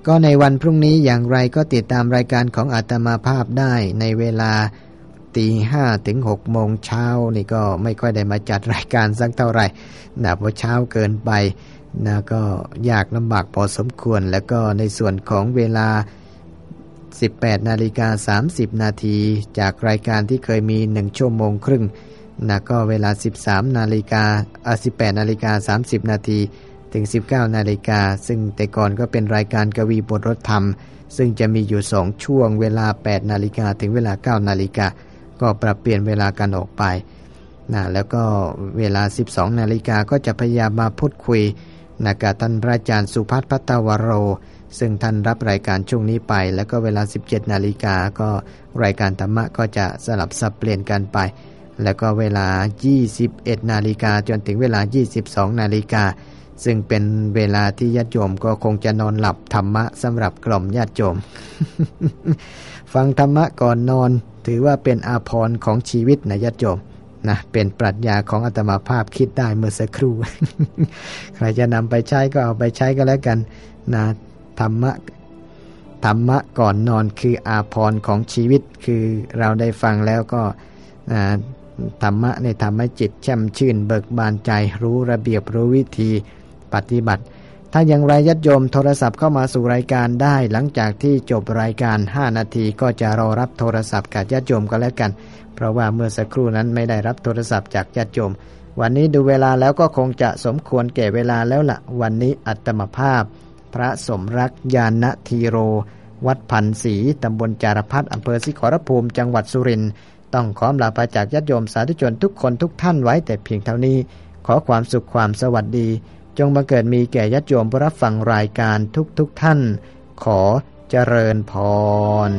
ก็ในวันพรุ่งนี้อย่างไรก็ติดตามรายการของอาตมาภาพได้ในเวลาตีห้าถึงหกโมงเช้านี่ก็ไม่ค่อยได้มาจัดรายการสักเท่าไหร่นะเพราะเช้าเกินไป นะก็ยากลำบากพอสมควร แล้วก็ในส่วนของเวลา 18 นาฬิกา 30 นาที จากรายการที่เคยมี 1 ชั่วโมงครึ่งนะก็เวลา 13 นาฬิกาอ่า18 นาฬิกา 30 นาทีถึง 19 นาฬิกา ซึ่งแต่ก่อนก็เป็นรายการกวีบทรถธรรม ซึ่งจะมีอยู่ 2 ช่วง เวลา 8 นาฬิกาถึงเวลา 9 นาฬิกา ก็ปรับเปลี่ยนเวลากันออกไปนะแล้วก็เวลา 12 นาฬิกาก็จะพยายามมาพูดคุย นะกับท่านพระอาจารย์สุพัฒพัตวโร ซึ่งท่านรับรายการช่วงนี้ไป แล้วก็เวลา 17 นาฬิกาก็รายการธรรมะก็จะสลับสับเปลี่ยนกันไป แล้วก็เวลา 21 นาฬิกาจนถึงเวลา 22 นาฬิกาซึ่งเป็นเวลาที่ญาติโยมก็คงจะนอนหลับธรรมะสำหรับกล่อมญาติโยม ฟังธรรมะก่อนนอน ถือว่าเป็นอาภรณ์ของชีวิตนะญาติโยม นะเป็นปรัชญาของอาตมาภาพคิดได้เมื่อสักครู่ ใครจะนำไปใช้ก็เอาไปใช้ก็แล้วกันนะธรรมะธรรมะก่อนนอนคืออาภรณ์ของชีวิตคือเราได้ฟังแล้วก็ธรรมะในทำให้จิตแช่มชื่น เบิกบานใจรู้ระเบียบรู้วิธีปฏิบัติ ถ้าอย่างไรยัดโยมโทรศัพท์เข้ามาสู่รายการได้ หลังจากที่จบรายการ 5 นาทีก็จะรอรับโทรศัพท์กับยัดโยมก็แล้วกัน เพราะว่าเมื่อสักครู่นั้นไม่ได้รับโทรศัพท์จากยัดโยม วันนี้ดูเวลาแล้วก็คงจะสมควรแก่เวลาแล้วละ่ะ วันนี้อัตมภาพ พระสมรักยานทีโร วัดพันศรีตำบลจารพัฒอำเภอสิขรภูมิ จังหวัดสุรินทร์ต้องขอลาไปจากญาติโยมสาธุชนทุกคนทุกท่านไว้แต่เพียงเท่านี้ ขอความสุขความสวัสดี จงบังเกิดมีแก่ญาติโยมผู้รับฟังรายการทุกๆทท่าน ขอเจริญพร